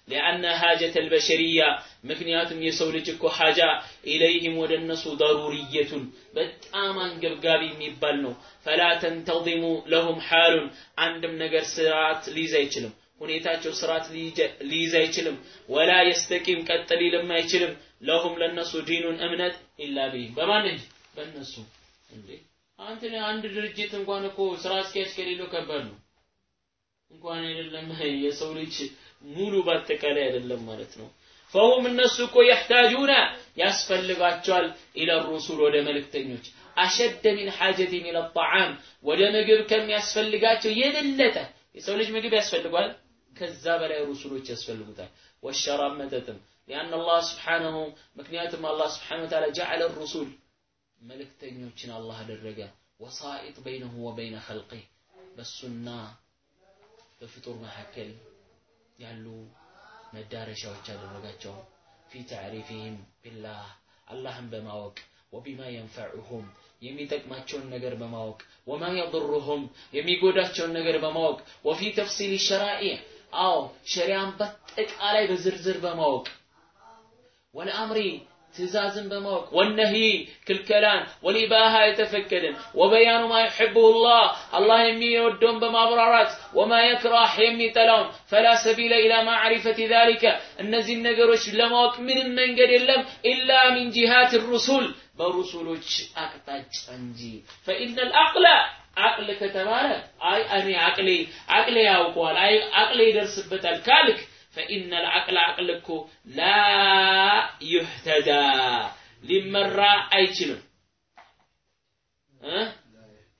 ሊአነ ሀጀተል በሸሪያ ምክንያቱም የሰው ልጅ እኮ ሀጃ ኢለይህም ወደ እነሱ ضروريቱን በጣም አንገብጋቢ የሚባል ነው። ፈላ ተንተظሙ ለሁም ሐሉን አንድም ነገር ስርዓት ሊይዝ አይችልም። ሁኔታቸው ስርዓት ሊይዝ አይችልም። ወላ የስተቂም ቀጥ ሊልም አይችልም። ለሁም ለነሱ ዲኑን እምነት ኢላ ቢሂ በማን እንጂ? በእነሱ እንዴ? አንተ አንድ ድርጅት እንኳን እኮ ስራ አስኪያጅ ከሌለው ከባድ ነው። እንኳን አይደለም የሰው ልጅ ሙሉ በአጠቃላይ አይደለም ማለት ነው። ፈሁም እነሱ እኮ የሕታጁነ ያስፈልጋቸዋል ኢለ ሩሱል ወደ መልእክተኞች። አሸደ ሚን ሐጀቲም ኢለ ጣዓም ወደ ምግብ ከሚያስፈልጋቸው የበለጠ የሰው ልጅ ምግብ ያስፈልጓል ከዛ በላይ ሩሱሎች ያስፈልጉታል። ወሸራብ መጠጥም ሊአን አላህ ስብሓነሁ ምክንያቱም አላህ ስብሓነ ወተዓላ ጀዐለ ሩሱል መልእክተኞችን አላህ አደረገ። ወሳኢጥ በይነሁ ወበይነ ኸልቂህ በሱና በፍጡር መካከል ያሉ መዳረሻዎች አደረጋቸው። ፊ ተዕሪፊህም ቢላህ አላህን በማወቅ ወቢማ የንፈዑሁም የሚጠቅማቸውን ነገር በማወቅ ወማ የضሩሁም የሚጎዳቸውን ነገር በማወቅ ወፊ ተፍሲል ሸራኢዕ አዎ ሸሪያን በአጠቃላይ በዝርዝር በማወቅ ወለአምሪ ትእዛዝን በማወቅ ونهي ክልከላን وإباحة የተፈቀደን وبيان ما يحبه الله አላህ የሚወደውን በማብራራት وما يكره የሚጠላውን فلا سبيل إلى معرفة ذلك እነዚህን ነገሮች ለማወቅ ምንም መንገድ የለም إلا من جهة الرسل በሩሱሎች አቅጣጫ እንጂ። فإن العقل አቅል ከተባለ አይ እኔ አቅሌ አቅሌ ያውቀዋል አይ አቅሌ ይደርስበታል ካልክ فإن العقل عقلك لا يهتدى لمرة أي كلمة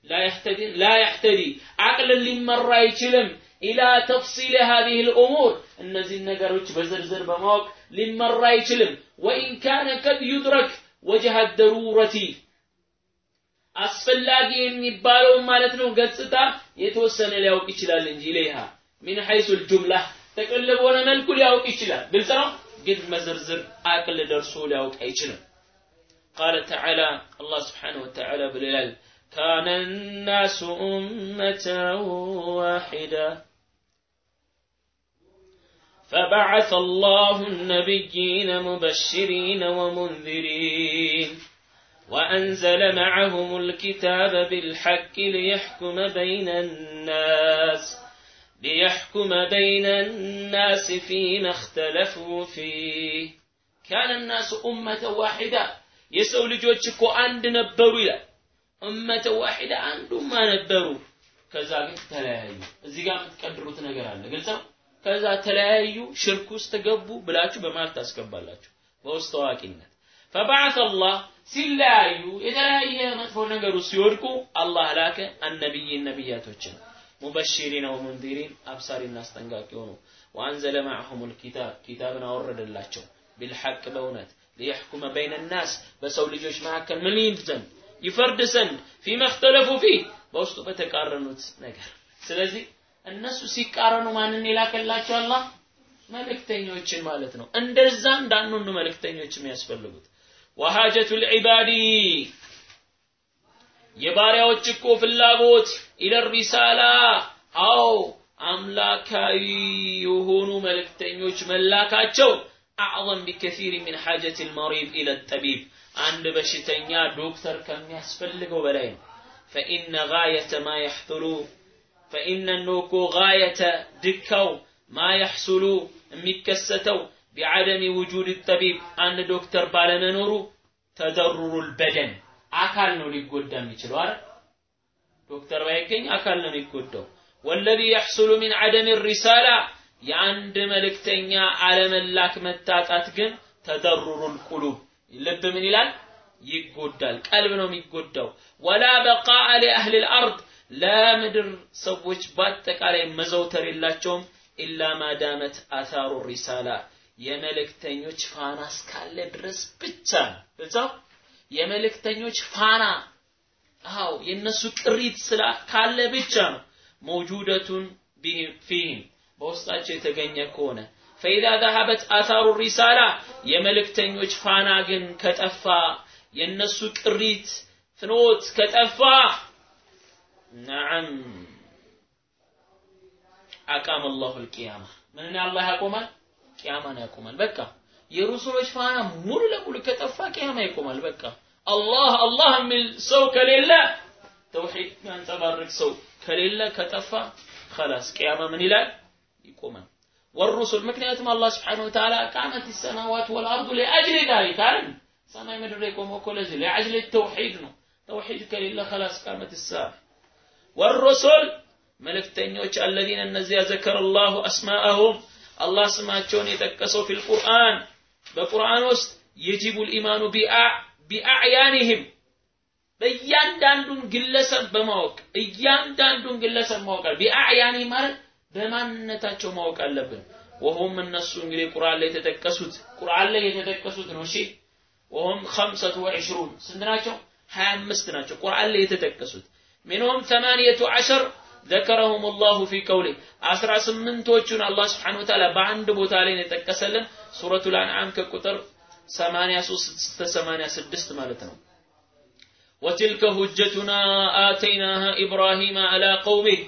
لا يهتدي لا يهتدي. عقل لمرة أي كلمة إلى تفصيل هذه الأمور. أن زين نقرج بزرزر بموك. لمرة أي كلمة وإن كان قد يدرك وجه الضرورة. أسفل لاقي إن يبالو مالتنو قد ستا. يتوسن لأوك إشلال إنجيليها. من حيث الجملة. ጥቅል በሆነ መልኩ ሊያውቅ ይችላል ግልጽ ነው ግን መዝርዝር አቅል ደርሶ ሊያውቅ አይችልም ቃለ ተዓላ አላህ ስብሓነሁ ወተዓላ ብሎ ይላል ካነ ናሱ ኡመተን ዋሒዳ فبعث الله النبيين مبشرين ومنذرين وأنزل معهم الكتاب بالحق ليحكم بين الناس ليحكم بين الناس فيما اختلفوا فيه كان الناس أمة واحدة يسأل ልጆች እኮ አንድ ነበሩ ይላል እመተ ዋሂዳ አንዱማ ነበሩ ከዛ ግን ተለያዩ እዚህ ጋር የምትቀድሩት ነገር አለ ግልጽ ነው ከዛ ተለያዩ ሽርክ ውስጥ ገቡ ብላችሁ በማለት ታስገባላችሁ በውስጥ ታዋቂነት ፈባዓት አላህ ሲለያዩ የተለያየ መጥፎ ነገር ውስጥ ሲወድቁ አላህ ላከ አነቢይን ነቢያቶችን ሙበሽሪን ወሙንዚሪን አብሳሪና አስጠንቃቂ ሆኑ። ወአንዘለ ማዕሁም ልኪታብ ኪታብን አወረደላቸው። ቢልሐቅ በእውነት ሊየሕኩመ በይነ ናስ በሰው ልጆች መካከል ምን ይል ዘንድ? ይፈርድ ዘንድ። ፊማ እክተለፉ ፊህ በውስጡ በተቃረኑት ነገር። ስለዚህ እነሱ ሲቃረኑ ማንን የላከላቸው አላህ? መልእክተኞችን ማለት ነው። እንደዛ እንዳንሆኑ መልእክተኞች የሚያስፈልጉት። ወሃጀቱ ልዒባዲ የባሪያዎች እኮ ፍላጎት ኢለር አው አምላካዊ የሆኑ መልእክተኞች መላካቸው አዕظም ቢከሲር ሚን ሐጀት ልመሪድ ኢለ ጠቢብ። አንድ በሽተኛ ዶክተር ከሚያስፈልገው በላይ ነው። ፈኢነ ጋየተ ማ የሕቱሉ ፈኢነ ኖኮ ጋየተ ድካው ማ የሕሱሉ የሚከሰተው ቢዓደሚ ውጁድ ጠቢብ። አንድ ዶክተር ባለመኖሩ ተደሩሩ ልበደን አካል ነው ሊጎዳ የሚችለው አይደል? ዶክተር ባይገኝ አካል ነው የሚጎዳው። ወለዚ የሕሱሉ ሚን ዓደም ሪሳላ የአንድ መልእክተኛ አለመላክ መታጣት ግን ተደሩሩ ልቁሉብ ልብ ምን ይላል? ይጎዳል። ቀልብ ነው የሚጎዳው። ወላ በቃአ ሊአህል ልአርድ ለምድር ሰዎች በአጠቃላይ መዘውተር የላቸውም ኢላ ማዳመት አታሩ ሪሳላ። የመልእክተኞች ፋና እስካለ ድረስ ብቻ ነው የመልእክተኞች ፋና። አው የነሱ ጥሪት ስላ ካለ ብቻ ነው መውጁደቱን ፊህም በውስጣቸው የተገኘ ከሆነ። ፈኢዛ ዛሀበት አታሩ ሪሳላ የመልእክተኞች ፋና ግን ከጠፋ የነሱ ቅሪት ፍኖት ከጠፋ ነዓም አቃም አላሁ ልቅያማ ምንን አላህ ያቆማል? ቅያማን ያቆማል። በቃ የሩሱሎች ፋና ሙሉ ለሙሉ ከጠፋ ቅያማ ይቆማል በቃ አላህ አላህ የሚል ሰው ከሌለ ተውሂድ የሚያንጸባርቅ ሰው ከሌለ ከጠፋ خلاص ቅያማ ምን ይላል ይቆማል والرسل ምክንያቱም አላህ ስብሓነሁ ወተዓላ ቃመት السماوات والارض لاجل ذلك አይደል ሰማይ ምድር የቆመው እኮ ለዚህ لاجل التوحيد ነው ተውሂድ ከሌለ خلاص ቃመት الساعه والرسل መልእክተኞች الذين እነዚያ ذكر الله اسماءهم አላህ ስማቸውን የጠቀሰው ፊል ቁርአን በቁርአን ውስጥ የጂቡ ልኢማኑ ቢአዕያኒህም በእያንዳንዱን ግለሰብ በማወቅ እያንዳንዱን ግለሰብ ማወቃል ቢአዕያኒ ማለት በማንነታቸው ማወቅ አለብን። ወሁም እነሱ እንግዲህ ቁርአን ላይ የተጠቀሱት ቁርአን ላይ የተጠቀሱት ነው። እሺ ወሁም ከምሰቱ ወዕሽሩን ስንት ናቸው? ሀያ አምስት ናቸው ቁርአን ላይ የተጠቀሱት። ሚንሁም ተማንየቱ ذكرهم الله في قوله አስራ ስምንቶቹን አላህ ስብሓነሁ ወተዓላ በአንድ ቦታ ላይ የጠቀሰልን ሱረቱል አንዓም ከቁጥር 83 እስከ 86 ማለት ነው وتلك حجتنا آتيناها إبراهيم على قومه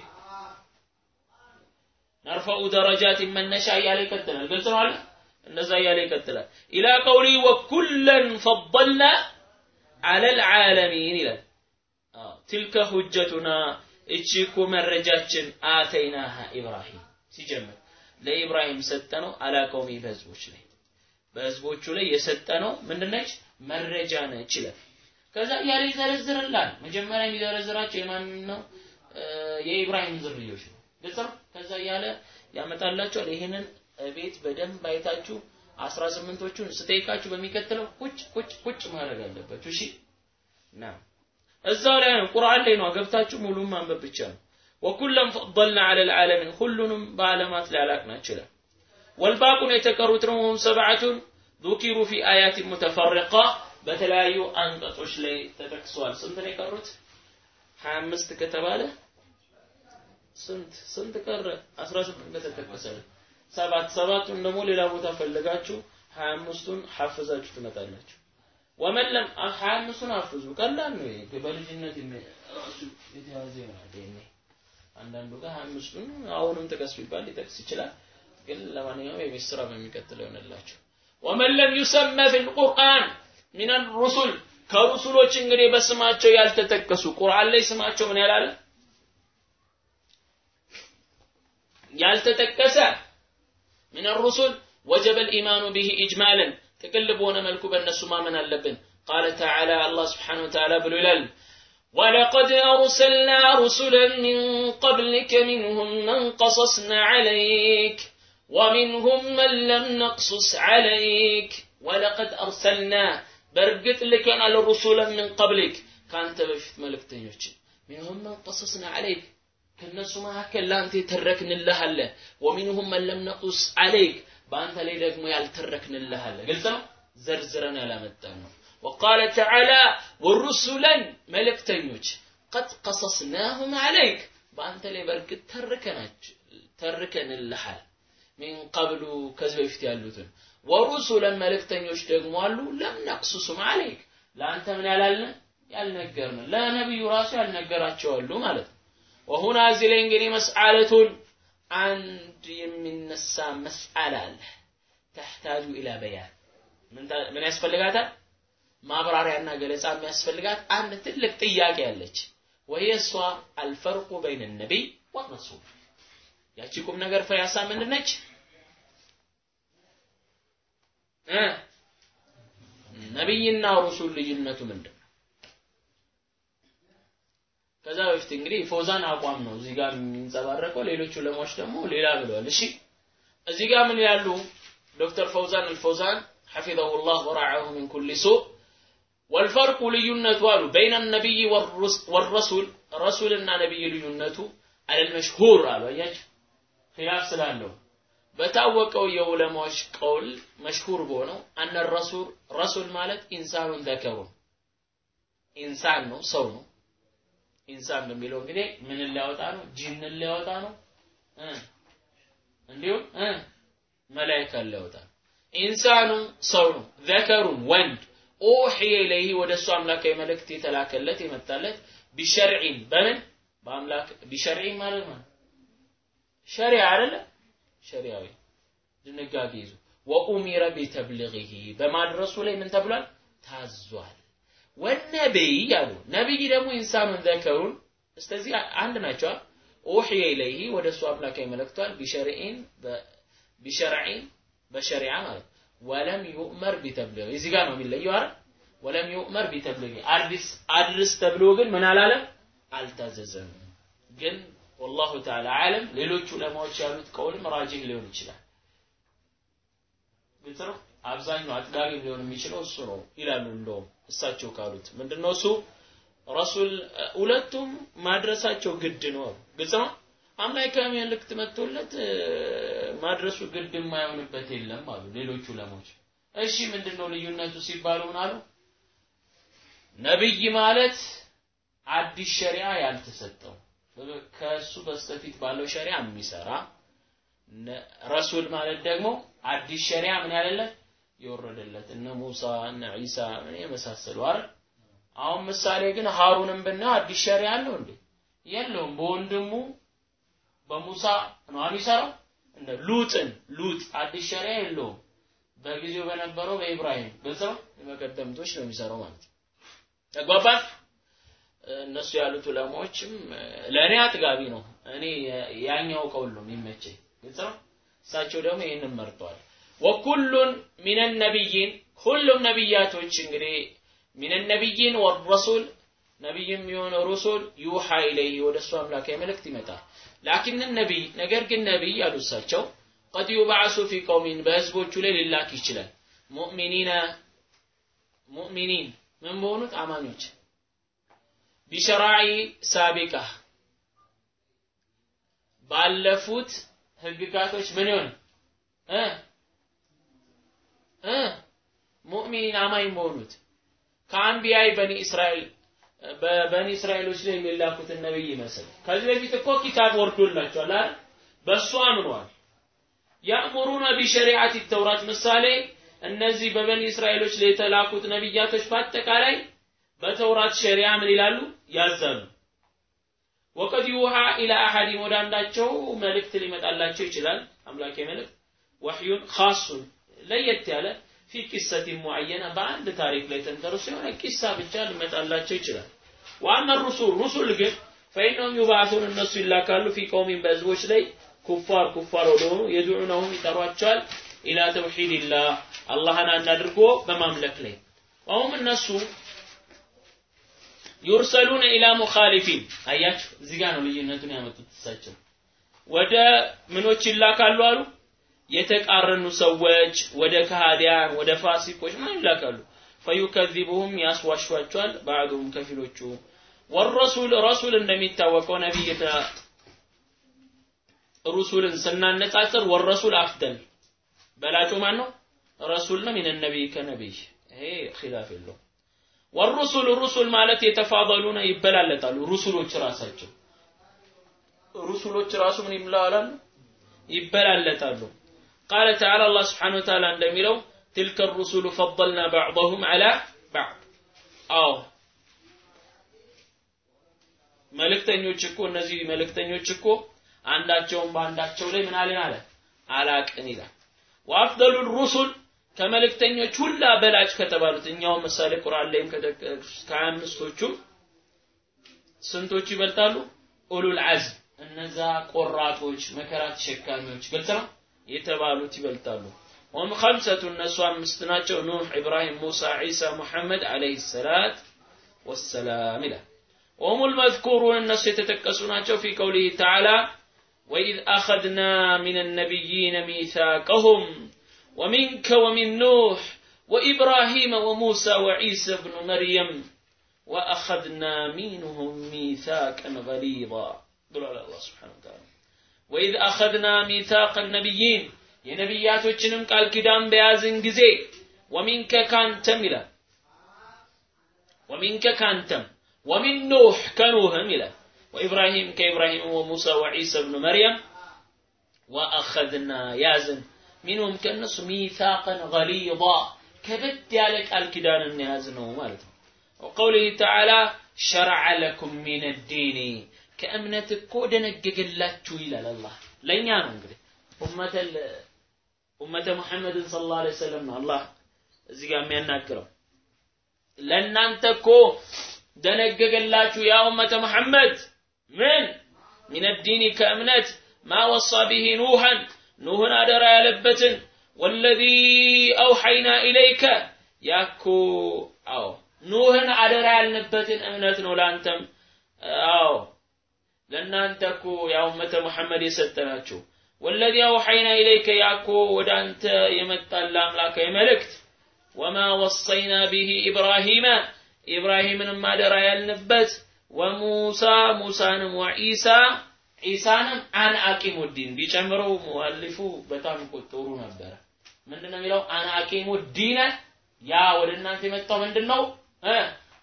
نرفع درجات من نشاء እያለ ይቀጥላል ግልጽ ነው አለ እንደዛ እያለ ይቀጥላል إلى قوله وكلا فضلنا على العالمين ይላል تلك حجتنا እቺ እኮ መረጃችን አተይናሃ ኢብራሂም። ሲጀምር ለኢብራሂም ሰጠነው አላቀውሚ በህዝቦች ላይ። በህዝቦቹ ላይ የሰጠነው ምንድነች? መረጃ ነች ይላል። ከዛ እያለ ይዘረዝርላል መጀመሪያ የሚዘረዝራቸው የማን ነው የኢብራሂም ዝርዮች ነው። ግልጽ ነው? ከዛ እያለ ያመጣላቸዋል። ይህንን ቤት በደንብ አይታችሁ አስራ ስምንቶቹን ስጠይቃችሁ በሚቀጥለው ቁጭ ቁጭ ቁጭ ማድረግ አለባችሁ። እሺ? ና እዛው ላይ ነው ቁርአን ላይ ነው ገብታችሁ ሙሉ ማንበብ ብቻ ነው። ወኩለም ፈضلنا على العالمين ሁሉንም በዓለማት ላይ አላቅናቸው ይላል። ወልባቁን የተቀሩት ደግሞ ሰብዓቱን ذكروا في آيات متفرقة በተለያዩ አንቀጾች ላይ ተጠቅሷል። ስንት ነው የቀሩት? 25 ከተባለ ስንት ስንት ቀረ? 18 እንደተጠቀሰ ሰባት ሰባቱን ደግሞ ሌላ ቦታ ፈልጋችሁ 25ቱን ሐፍዛችሁ ትመጣላችሁ። ወመለም ሀያ አምስቱን አፍዙ ቀላል ነው። ይሄ በልጅነት የተያዘ ይሆናል። ይሄ አንዳንዱ ጋር ሀያ አምስቱን አሁንም ጥቀስ ቢባል ሊጠቅስ ይችላል። ግን ለማንኛውም የቤት ስራ በሚቀጥለው ይሆንላቸው። ወመን ለም ዩሰመ ፊል ቁርአን ሚነል ሩሱል ከሩሱሎች እንግዲህ በስማቸው ያልተጠቀሱ ቁርአን ላይ ስማቸው ምን ያላለ ያልተጠቀሰ ሚነል ሩሱል ወጀበል ኢማኑ ቢሂ ኢጅማልን ጥቅል በሆነ መልኩ በእነሱ ማመን አለብን قال تعالى الله سبحانه وتعالى ብሎ ይላል ولقد أرسلنا رسلا من قبلك منهم من قصصنا عليك ومنهم من لم نقصص عليك ولقد أرسلنا برقت لك على رسلا من قبلك كانت بفت ملكتنيوش منهم من قصصنا عليك ከነሱ መካከል ለአንተ የተረክንልህ አለ ወሚንሁም መን ለም ነቁስ አለይክ በአንተ ላይ ደግሞ ያልተረክንልህ አለ። ግልጽ ነው። ዘርዝረን ያላመጣን ወቃለ ተዓላ ወሩሱለን መልእክተኞች ቀድ ቀሰስናሁም አለይክ በአንተ ላይ በእርግጥ ተርከናቸው ተርከንልሃል ሚን ቀብሉ ከዚህ በፊት ያሉትን ወሩሱለን መልእክተኞች ደግሞ አሉ ለም ነቅሱሱም አለይክ ለአንተ ምን ያላልን ያልነገርን ለነቢዩ ራሱ ያልነገራቸው ማለት ነው። ወሁና እዚህ ላይ እንግዲህ መስአለቱን አንድ የሚነሳ መስአላ አለ። ተሕታጁ ኢላ በያን። ምን ያስፈልጋታል? ማብራሪያና ገለጻ የሚያስፈልጋት አንድ ትልቅ ጥያቄ አለች። ወይ እሷ አልፈርቁ በይነ ነቢይ ወረሱል። ያቺ ቁም ነገር ፈያሳ ምንድነች? ነቢይና ሩሱል ልዩነቱ ምንድን ከዛ በፊት እንግዲህ ፎዛን አቋም ነው እዚህ ጋር የሚንጸባረቀው። ሌሎቹ ለሞች ደግሞ ሌላ ብለዋል። እሺ እዚህ ጋር ምን ያሉ ዶክተር ፈውዛን አልፈውዛን ሐፊዘሁ ላህ ወረዐሁ ሚን ኩሊ ሱእ ወልፈርቁ ልዩነቱ አሉ በይነ ነቢይ ወረሱል ረሱልና ነብይ ልዩነቱ አለልመሽሁር አሉ አያችሁ ኺላፍ ስላለው በታወቀው የዑለማዎች ቀውል መሽሁር በሆነው አነ ረሱል ረሱል ማለት ኢንሳኑን ዘከሩን ኢንሳን ነው ሰው ነው ኢንሳን በሚለው እንግዲህ ምንን ሊያወጣ ነው? ጂንን ሊያወጣ ነው? እንዲሁም መላይካን ሊያወጣ ነው። إنسان ሰው ነው ذكر ወንድ። أوحي إليه ወደ እሱ አምላካዊ መልእክት የተላከለት የመጣለት بشرع። በምን? በአምላክ بشرع ማለት ነው። ሸሪዓ አይደለ? ሸሪዓዊ። ድንጋጌ ይዞ وأمر بتبليغه በማድረሱ ላይ ምን ተብሏል? ታዟል ونبي አሉ ነቢይ ደግሞ إنسان ذكر? እስከዚህ አንድ ናቸው። أوحي إليه ወደ እሱ አምላካዊ መለክቷል بشرع በሸሪዓ ማለት ولم يؤمر بتبليغ እዚህ ጋር ነው የሚለየው አይደል? ولم يؤمر بتبليغ አድርስ አድርስ ተብሎ ግን ምን አላለም አልታዘዘም። ግን والله تعالى أعلم ሌሎቹ ዑለማዎች ያሉት قول ም راجح ሊሆን ይችላል። ግልጽ ነው አብዛኛው አጥጋቢ ሊሆን የሚችለው እሱ ነው ይላሉ። እንደውም እሳቸው ካሉት ምንድነው እሱ? ረሱል ሁለቱም ማድረሳቸው ግድ ነው። ግልጽ ነው? አምላካዊ መልእክት መጥቶለት ማድረሱ ግድ የማይሆንበት የለም አሉ ሌሎቹ ዑለማዎች። እሺ ምንድነው ልዩነቱ ሲባሉ ምን አሉ? ነብይ ማለት አዲስ ሸሪዓ ያልተሰጠው ከሱ በስተፊት ባለው ሸሪዓ የሚሰራ ረሱል ማለት ደግሞ አዲስ ሸሪዓ ምን ያለለት የወረደለት እነ ሙሳ እነ ዒሳ ምን የመሳሰሉ አይደል? አሁን ምሳሌ ግን ሃሩንም ብና አዲስ ሸሪዓ አለው እንዴ? የለውም። በወንድሙ በሙሳ ነው የሚሰራው? እንደ ሉጥን ሉጥ አዲስ ሸሪዓ የለውም። በጊዜው በነበረው በኢብራሂም ግልጽ ነው የመቀደምቶች ነው የሚሰራው ማለት ነው። እነሱ ያሉት ዑለማዎችም ለእኔ አጥጋቢ ነው። እኔ ያኛው ነው የሚመቸኝ ግልጽ እሳቸው ደግሞ ይህንን መርጠዋል ወኩሉን ሚን ነቢይን ሁሉም ነቢያቶች እንግዲህ من نبي ورسول ነቢይም የሆነ ሩሱል يوحى إليه ወደ እሱ አምላካዊ መልእክት ይመጣል። لكن النبي ነገር ግን ነቢይ አሉ እሳቸው قد يبعث في قوم በህዝቦቹ ላይ ሊላክ ይችላል። مؤمنين مؤمنين ምን በሆኑት? አማኞች። بشرائع سابقة ባለፉት ህግጋቶች ምን ይሆን ሙእሚኒን አማኝ በሆኑት ከአንቢያይ በኒ እስራኤል በበኒ እስራኤሎች ላይ የሚላኩትን ነብይ ይመስል። ከዚህ በፊት እኮ ኪታብ ወርዶላቸዋል አይደል? በሱ አምኗል ያእሙሩነ ቢሸሪዓት ተውራት። ምሳሌ እነዚህ በበኒ እስራኤሎች ላይ የተላኩት ነቢያቶች በአጠቃላይ በተውራት ሸሪያ ምን ይላሉ? ያዛሉ። ወቀድ ዩሃ ኢላ አሐዲም ወደ አንዳቸው መልእክት ሊመጣላቸው ይችላል። አምላካዊ መልእክት وحي خاص ለየት ያለ في قصة معينة በአንድ ታሪክ ላይ ተንተርሶ የሆነ قصة ብቻ ሊመጣላቸው ይችላል። وأما الرسل ሩሱል ግን فإنهم يبعثون እነሱ ይላካሉ። في قوم በህዝቦች ላይ كفار كفار ወደሆኑ يدعونهم ይጠሯቸዋል። إلى توحيد الله አላህን አንድ በማምለክ ላይ። وهم እነሱ يرسلون إلى مخالفين አያችሁ እዚህ ነው ልዩነቱን ያመጡት እሳቸው። ወደ ምኖች ይላካሉ አሉ የተቃረኑ ሰዎች ወደ ከሃዲያን ወደ ፋሲቆች ምን ይላካሉ? ፈዩከዚቡሁም ያስዋሿቸዋል ባዕዱም ከፊሎቹ። ወረሱል ረሱል እንደሚታወቀው ነቢይ ሩሱልን ስናነጻጽር ወረሱል አፍደል። በላጩ ማን ነው ረሱል ነው ሚን ነቢይ ከነቢይ። ይሄ ኺላፍ የለው ወሩሱል ሩሱል ማለት የተፋضሉነ ይበላለጣሉ ሩሱሎች ራሳቸው። ሩሱሎች ራሱ ምን ይምላላሉ? ይበላለጣሉ ቃለ ተዓላ አላህ ስብሓን ወተዓላ እንደሚለው ትልከ ሩሱሉ ፈضልና ባዕضሁም አላ ባዕድ አዎ። መልእክተኞች እኮ እነዚህ መልእክተኞች እኮ አንዳቸውን በአንዳቸው ላይ ምን አለን አለ? አላቅን ይላል። ወአፍደሉ ሩሱል ከመልእክተኞች ሁላ በላጭ ከተባሉት እኛው ምሳሌ ቁርአን ላይም ከሀያ አምስቶቹም ስንቶቹ ይበልጣሉ? ኡሉል አዝም እነዛ ቆራጦች መከራ ተሸካሚዎች ግልጽ ነው የተባሉት ይበልጣሉ ወም ኸምሰቱ እነሱ አምስት ናቸው ኑህ ኢብራሂም ሙሳ ዒሳ ሙሐመድ አለይሂ ሰላት ወሰላም ይላል وهم المذكورون الناس يتتكسون في قوله تعالى وإذ أخذنا من النبيين ميثاقهم ومنك ومن نوح وإبراهيم وموسى وعيسى بن مريم وأخذنا منهم ميثاقا غليظا قل على الله سبحانه وتعالى وإذ أخذنا ميثاق النبيين የነቢያቶችንም ቃል ኪዳን በያዝን ጊዜ ወሚንከ ካንተም ይላል ወሚንከ ካንተም ومن نوح كنوهم إلى وإبراهيم كإبراهيم وموسى وعيسى بن مريم وأخذنا يازن منهم كالنص ميثاقا غليظا كبت يالك الكدان النيازن ومالته وقوله تعالى شرع لكم من الدين ከእምነት እኮ ደነገገላችሁ ይላል አላ ለእኛ ነው እንግዲህ። ኡመተ ሙሐመድን ሰለላሁ ዐለይሂ ወሰለም ነው አላ እዚህ ጋር የሚያናግረው። ለእናንተ እኮ ደነገገላችሁ ያ ኡመተ ሙሐመድ ምን? ሚን ዲኒ ከእምነት ማ ወሳ ቢሂ ኑሐን ኑህን አደራ ያለበትን ወለዚ አውሐይና ኢለይከ ያኮ አዎ ኑህን አደራ ያልንበትን እምነት ነው ለአንተም አዎ። ለእናንተ እኮ ያ ኡመተ መሐመድ የሰጠናችሁ ወለዚ አውሐይና ኢለይከ ያኮ ወደ አንተ የመጣላ አምላካዊ መልእክት ወማ ወሰይና ብሂ ኢብራሂመ ኢብራሂምንም አደራ ያልንበት ወሙሳ ሙሳንም ወኢሳ ኢሳንም አን አቂሙ ዲን ቢጨምረው ሙአሊፉ በጣም ቆጥሩ ነበረ። ምንድነው የሚለው? አን አቂሙ ዲነ ያ ወደ እናንተ የመጣው ምንድነው?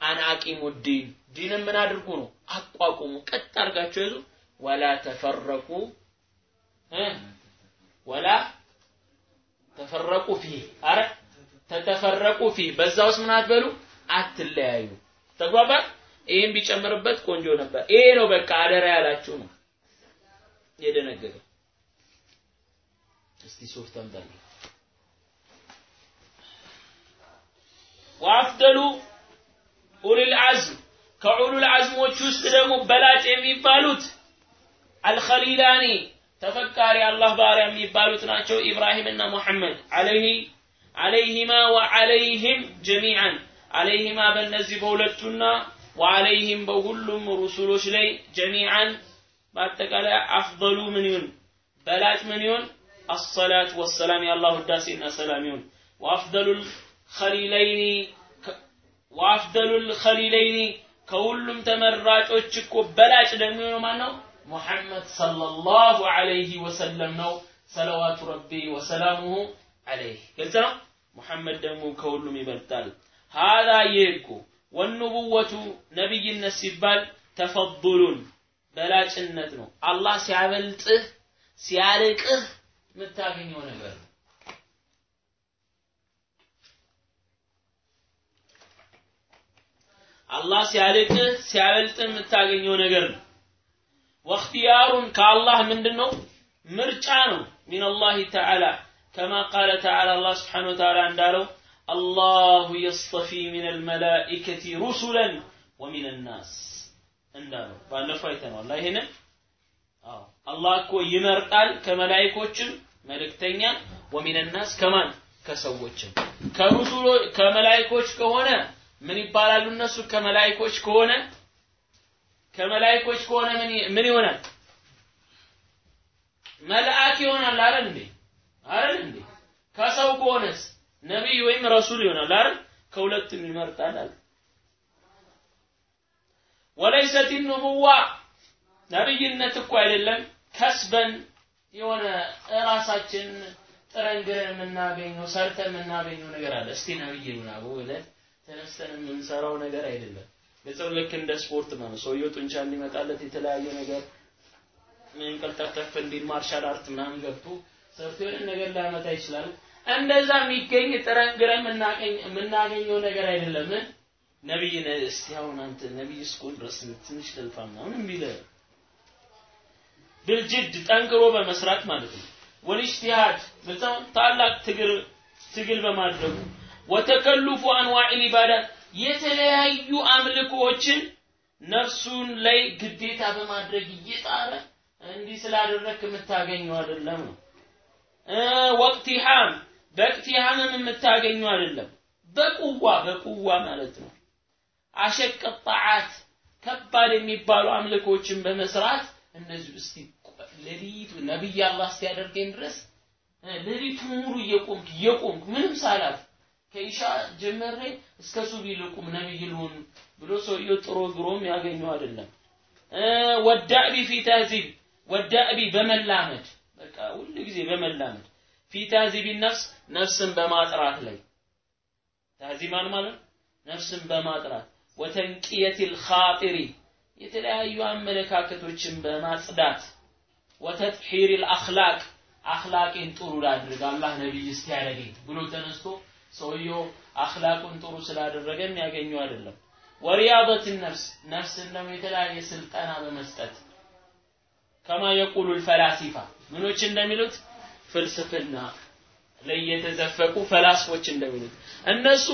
አን አቂሙ ዲን ዲንም ምን አድርጉ ነው አቋቁሙ። ቀጥ አድርጋችሁ ያዙ። ولا تفرقوا። ولا تفرقوا في አረ تتفرقوا في በዛ ውስጥ ምን አትበሉ? አትለያዩ። ተግባባል ይህም ቢጨምርበት ቆንጆ ነበር። ይሄ ነው በቃ አደራ ያላችሁ ነው። የደነገገው። እስቲ ሶፍት አምጣልኝ وأفضل ኡሉል አዝም ከኡሉል አዝሞች ውስጥ ደግሞ በላጭ የሚባሉት አልኸሊላኒ ተፈቃሪ አላህ ባሪያ የሚባሉት ናቸው ኢብራሂምና ሙሐመድ። አለይሂ አለይሂማ ወአለይሂም ጀሚዓን አለይሂማ በእነዚህ በሁለቱና ወአለይሂም በሁሉም ሩሱሎች ላይ ጀሚዓን በአጠቃላይ አፍضሉ ምን ይሁን? በላጭ ምን ይሁን? አሰላት ወሰላም የአላህ ውዳሴና ሰላም ይሁን። ወአፍደሉ ኸሊለይኒ ወአፍደሉ ኸሊለይኒ ከሁሉም ተመራጮች እኮ በላጭ ደግሞ ማን ነው ሙሐመድ ሰለላሁ ዐለይሂ ወሰለም ነው። ሰለዋቱ ረቢ ወሰላሙሁ ዐለይህ። ግልጽ ነው? ሙሐመድ ደግሞ ከሁሉም ይበልጣል። ሀዛ ይህኩ ወኑቡወቱ ነቢይነት ሲባል ተፈضሉን በላጭነት ነው። አላህ ሲያበልጥህ ሲያልቅህ የምታገኘው ነገር ነው አላህ ሲያልቅህ ሲያበልጥህ የምታገኘው ነገር ነው። ወእኽትያሩን ከአላህ ምንድን ነው? ምርጫ ነው። ሚነላሂ ተዓላ ከማ ቃለ ተዓላ አላህ ስብሓነሁ ወተዓላ እንዳለው አላሁ የስጠፊ ሚነል መላኢከቲ ሩሱለን ወሚነ ናስ እንዳለው ባለፈው አይተነዋል። ይሄንን አዎ አላህ እኮ ይመርጣል ከመላኢኮችም መልእክተኛ ወሚነ ናስ ከማን ከሰዎችም ከሩሱሎ ከመላኢኮች ከሆነ ምን ይባላሉ እነሱ? ከመላኢኮች ከሆነ? ከመላኢኮች ከሆነ ምን ይሆናል? መልአክ ይሆናል አይደል እንዴ? አይደል እንዴ? ከሰው ከሆነስ? ነቢይ ወይም ረሱል ይሆናል አይደል? ከሁለቱም ይመርጣል አለ وليست نبوة። ነብይነት እኮ አይደለም። ከስበን የሆነ ራሳችን ጥረን ግረን የምናገኘው ሰርተን የምናገኘው ነገር አለ። እስቲ ነብይ ምናቡ ብለን ተነስተን የምንሰራው ነገር አይደለም። ገጸው ልክ እንደ ስፖርት ነው። ሰውየው ጡንቻ እንዲመጣለት የተለያየ ነገር መንቀልጠፍ እንዲል martial art ምናምን ገብቶ ሰርቶ የሆነ ነገር ሊያመጣ ይችላል። እንደዛ የሚገኝ ጥረን ግረን የምናገኘው ነገር አይደለም። ነብይ እስቲ አሁን አንተ ነብይ እስኮን ድረስ ትንሽ ልልፋ ምናምን ቢለ ብልጅድ ጠንክሮ በመስራት ማለት ነው። ወልኢጅቲሃድ በጣም ታላቅ ትግል ትግል በማድረጉ ወተከሉፉ አንዋዕል ኢባዳት የተለያዩ አምልኮዎችን ነፍሱን ላይ ግዴታ በማድረግ እየጣረ እንዲህ ስላደረክ የምታገኘው አይደለም ነው። ወቅቲሃም በቅቲሃምም የምታገኘው አይደለም። በቁዋ በቁዋ ማለት ነው። አሸቀ ጣዓት ከባድ የሚባሉ አምልኮችን በመስራት እነዚህ እስቲ ሌሊቱ ነብይ አላህ እስኪያደርገኝ ድረስ ሌሊቱ ሙሉ እየቆምክ እየቆምክ ምንም ሳላፍ ከኢሻ ጀመሬ እስከ ሱቢ ልቁም ነብይ ልሁን ብሎ ሰውየው ጥሮ ግሮም ያገኘው አይደለም። ወዳእቢ ፊ ታዚብ በመላመድ በቃ ሁሉ ጊዜ በመላመድ ፊ ነፍስ ነፍስን በማጥራት ላይ። ታዚማን ማለት ነፍስን በማጥራት። ወተንቅየቲል ኻጢሪ የተለያዩ አመለካከቶችን በማጽዳት። ወተጥሒሪል አኽላቅ አኽላቄን ጥሩ ላድርግ አላህ ነቢይ እስኪያደርገኝ ብሎ ተነስቶ ሰውየው አኽላቁን ጥሩ ስላደረገ የሚያገኘው አይደለም። ወሪያበት ነፍስ ነፍስን ደግሞ የተለያየ ስልጠና በመስጠት ከማ የቁሉ ልፈላሲፋ ምኖች እንደሚሉት ፍልስፍና ላይ የተዘፈቁ ፈላስፎች እንደሚሉት እነሱ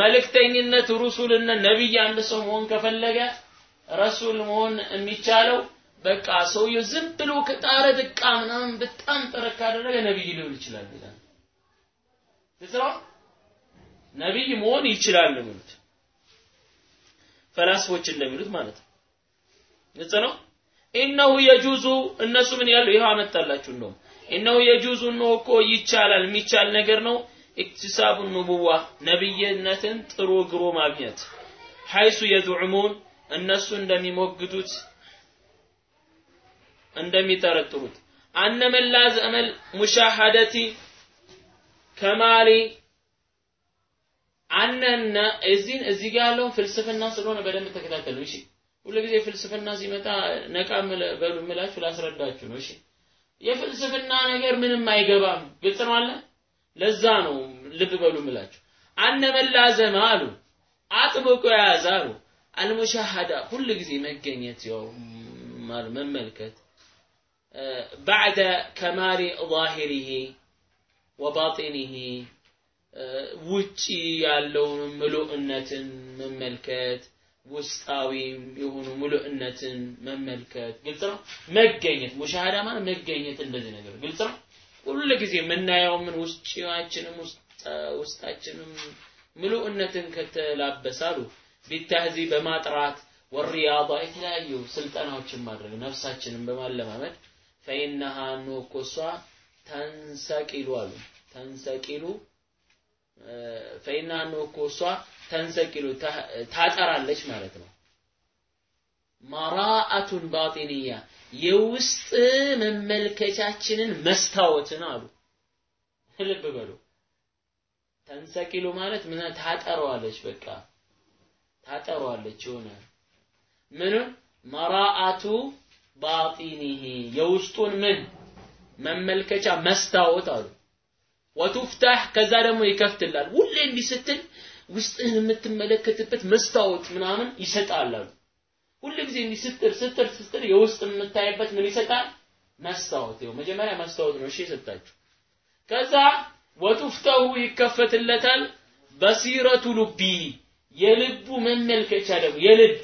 መልእክተኝነት ሩሱልነት ነቢይ አንድ ሰው መሆን ከፈለገ ረሱል መሆን የሚቻለው በቃ ሰውየው ዝም ብሎ ከጣረ ድቃ ምናምን በጣም ጥረት ካደረገ ነቢይ ሊሆን ይችላል ይላል። ትስራ ነቢይ መሆን ይችላል የሚሉት ፈላስፎች እንደሚሉት ማለት ነው። ግልጽ ነው። ኢነሁ የጁዙ እነሱ ምን ያሉ ይኸው አመጣላችሁ እንደውም። ኢነሁ የጁዙ ነው እኮ ይቻላል የሚቻል ነገር ነው። ኢክቲሳቡ ኑቡዋ ነብይነትን ጥሩ ግሮ ማግኘት። ሐይሱ የዝዑሙን እነሱ እንደሚሞግቱት እንደሚጠረጥሩት። አነ መላዘመል ሙሻሃደቲ ከማሌ አነና እዚህን እዚህ ጋር ያለውን ፍልስፍና ስለሆነ በደንብ ተከታተሉ። እሺ ሁልጊዜ ፍልስፍና ሲመጣ ነቃ በሉ ምላችሁ ላስረዳችሁ ነው። እሺ የፍልስፍና ነገር ምንም አይገባም። ግልጽ ነው አለ። ለዛ ነው ልብ በሉ ምላችሁ አነ መላዘማ አሉ አጥብቆ የያዘ አሉ አልሙሻሃዳ ሁል ጊዜ መገኘት ያው መመልከት ባዕደ ከማሪ ዛሂሪሂ ወባጢኒሂ ውጪ ያለውን ምሉዕነትን መመልከት ውስጣዊም የሆኑ ሙሉዕነትን መመልከት። ግልጽ ነው። መገኘት። ሙሻሃዳ ማለት መገኘት እንደዚህ ነገር። ግልጽ ነው። ሁል ጊዜ የምናየው ምን ውስጫችንም ውስጣችንም ምሉዕነትን ከተላበሳሉ ቢታህዚ በማጥራት ወሪያዳ የተለያዩ ስልጠናዎችን ማድረግ ነፍሳችንን በማለማመድ። ፈኢነሃ ኖኮሷ ተንሰቂሉ አሉ። ተንሰቂሉ ፈኢነሃ ኖ እኮ እሷ ተንሰቂሉ ታጠራለች ማለት ነው። ማራአቱን ባጢንያ የውስጥ መመልከቻችንን መስታወትን አሉ። ልብ በሉ። ተንሰቂሉ ማለት ምን? ታጠረዋለች በቃ ታጠረዋለች የሆነ ምኑን? መራአቱ ባጢኒሂ የውስጡን ምን መመልከቻ መስታወት አሉ ወቱፍታህ ከዛ ደግሞ ይከፍትላል ሁሌ እንዲህ ስትል ውስጥህን የምትመለከትበት መስታወት ምናምን ይሰጣል አሉ። ሁሉ ጊዜ እንዲህ ስትር ስትር ስትር የውስጥ የምታይበት ምን ይሰጣል? መስታወት። ይኸው መጀመሪያ መስታወት ነው እሺ የሰጣችሁ። ከዛ ወቱፍተሁ ይከፈትለታል በሲረቱ ሉቢ የልቡ መመልከቻ ደግሞ የልብ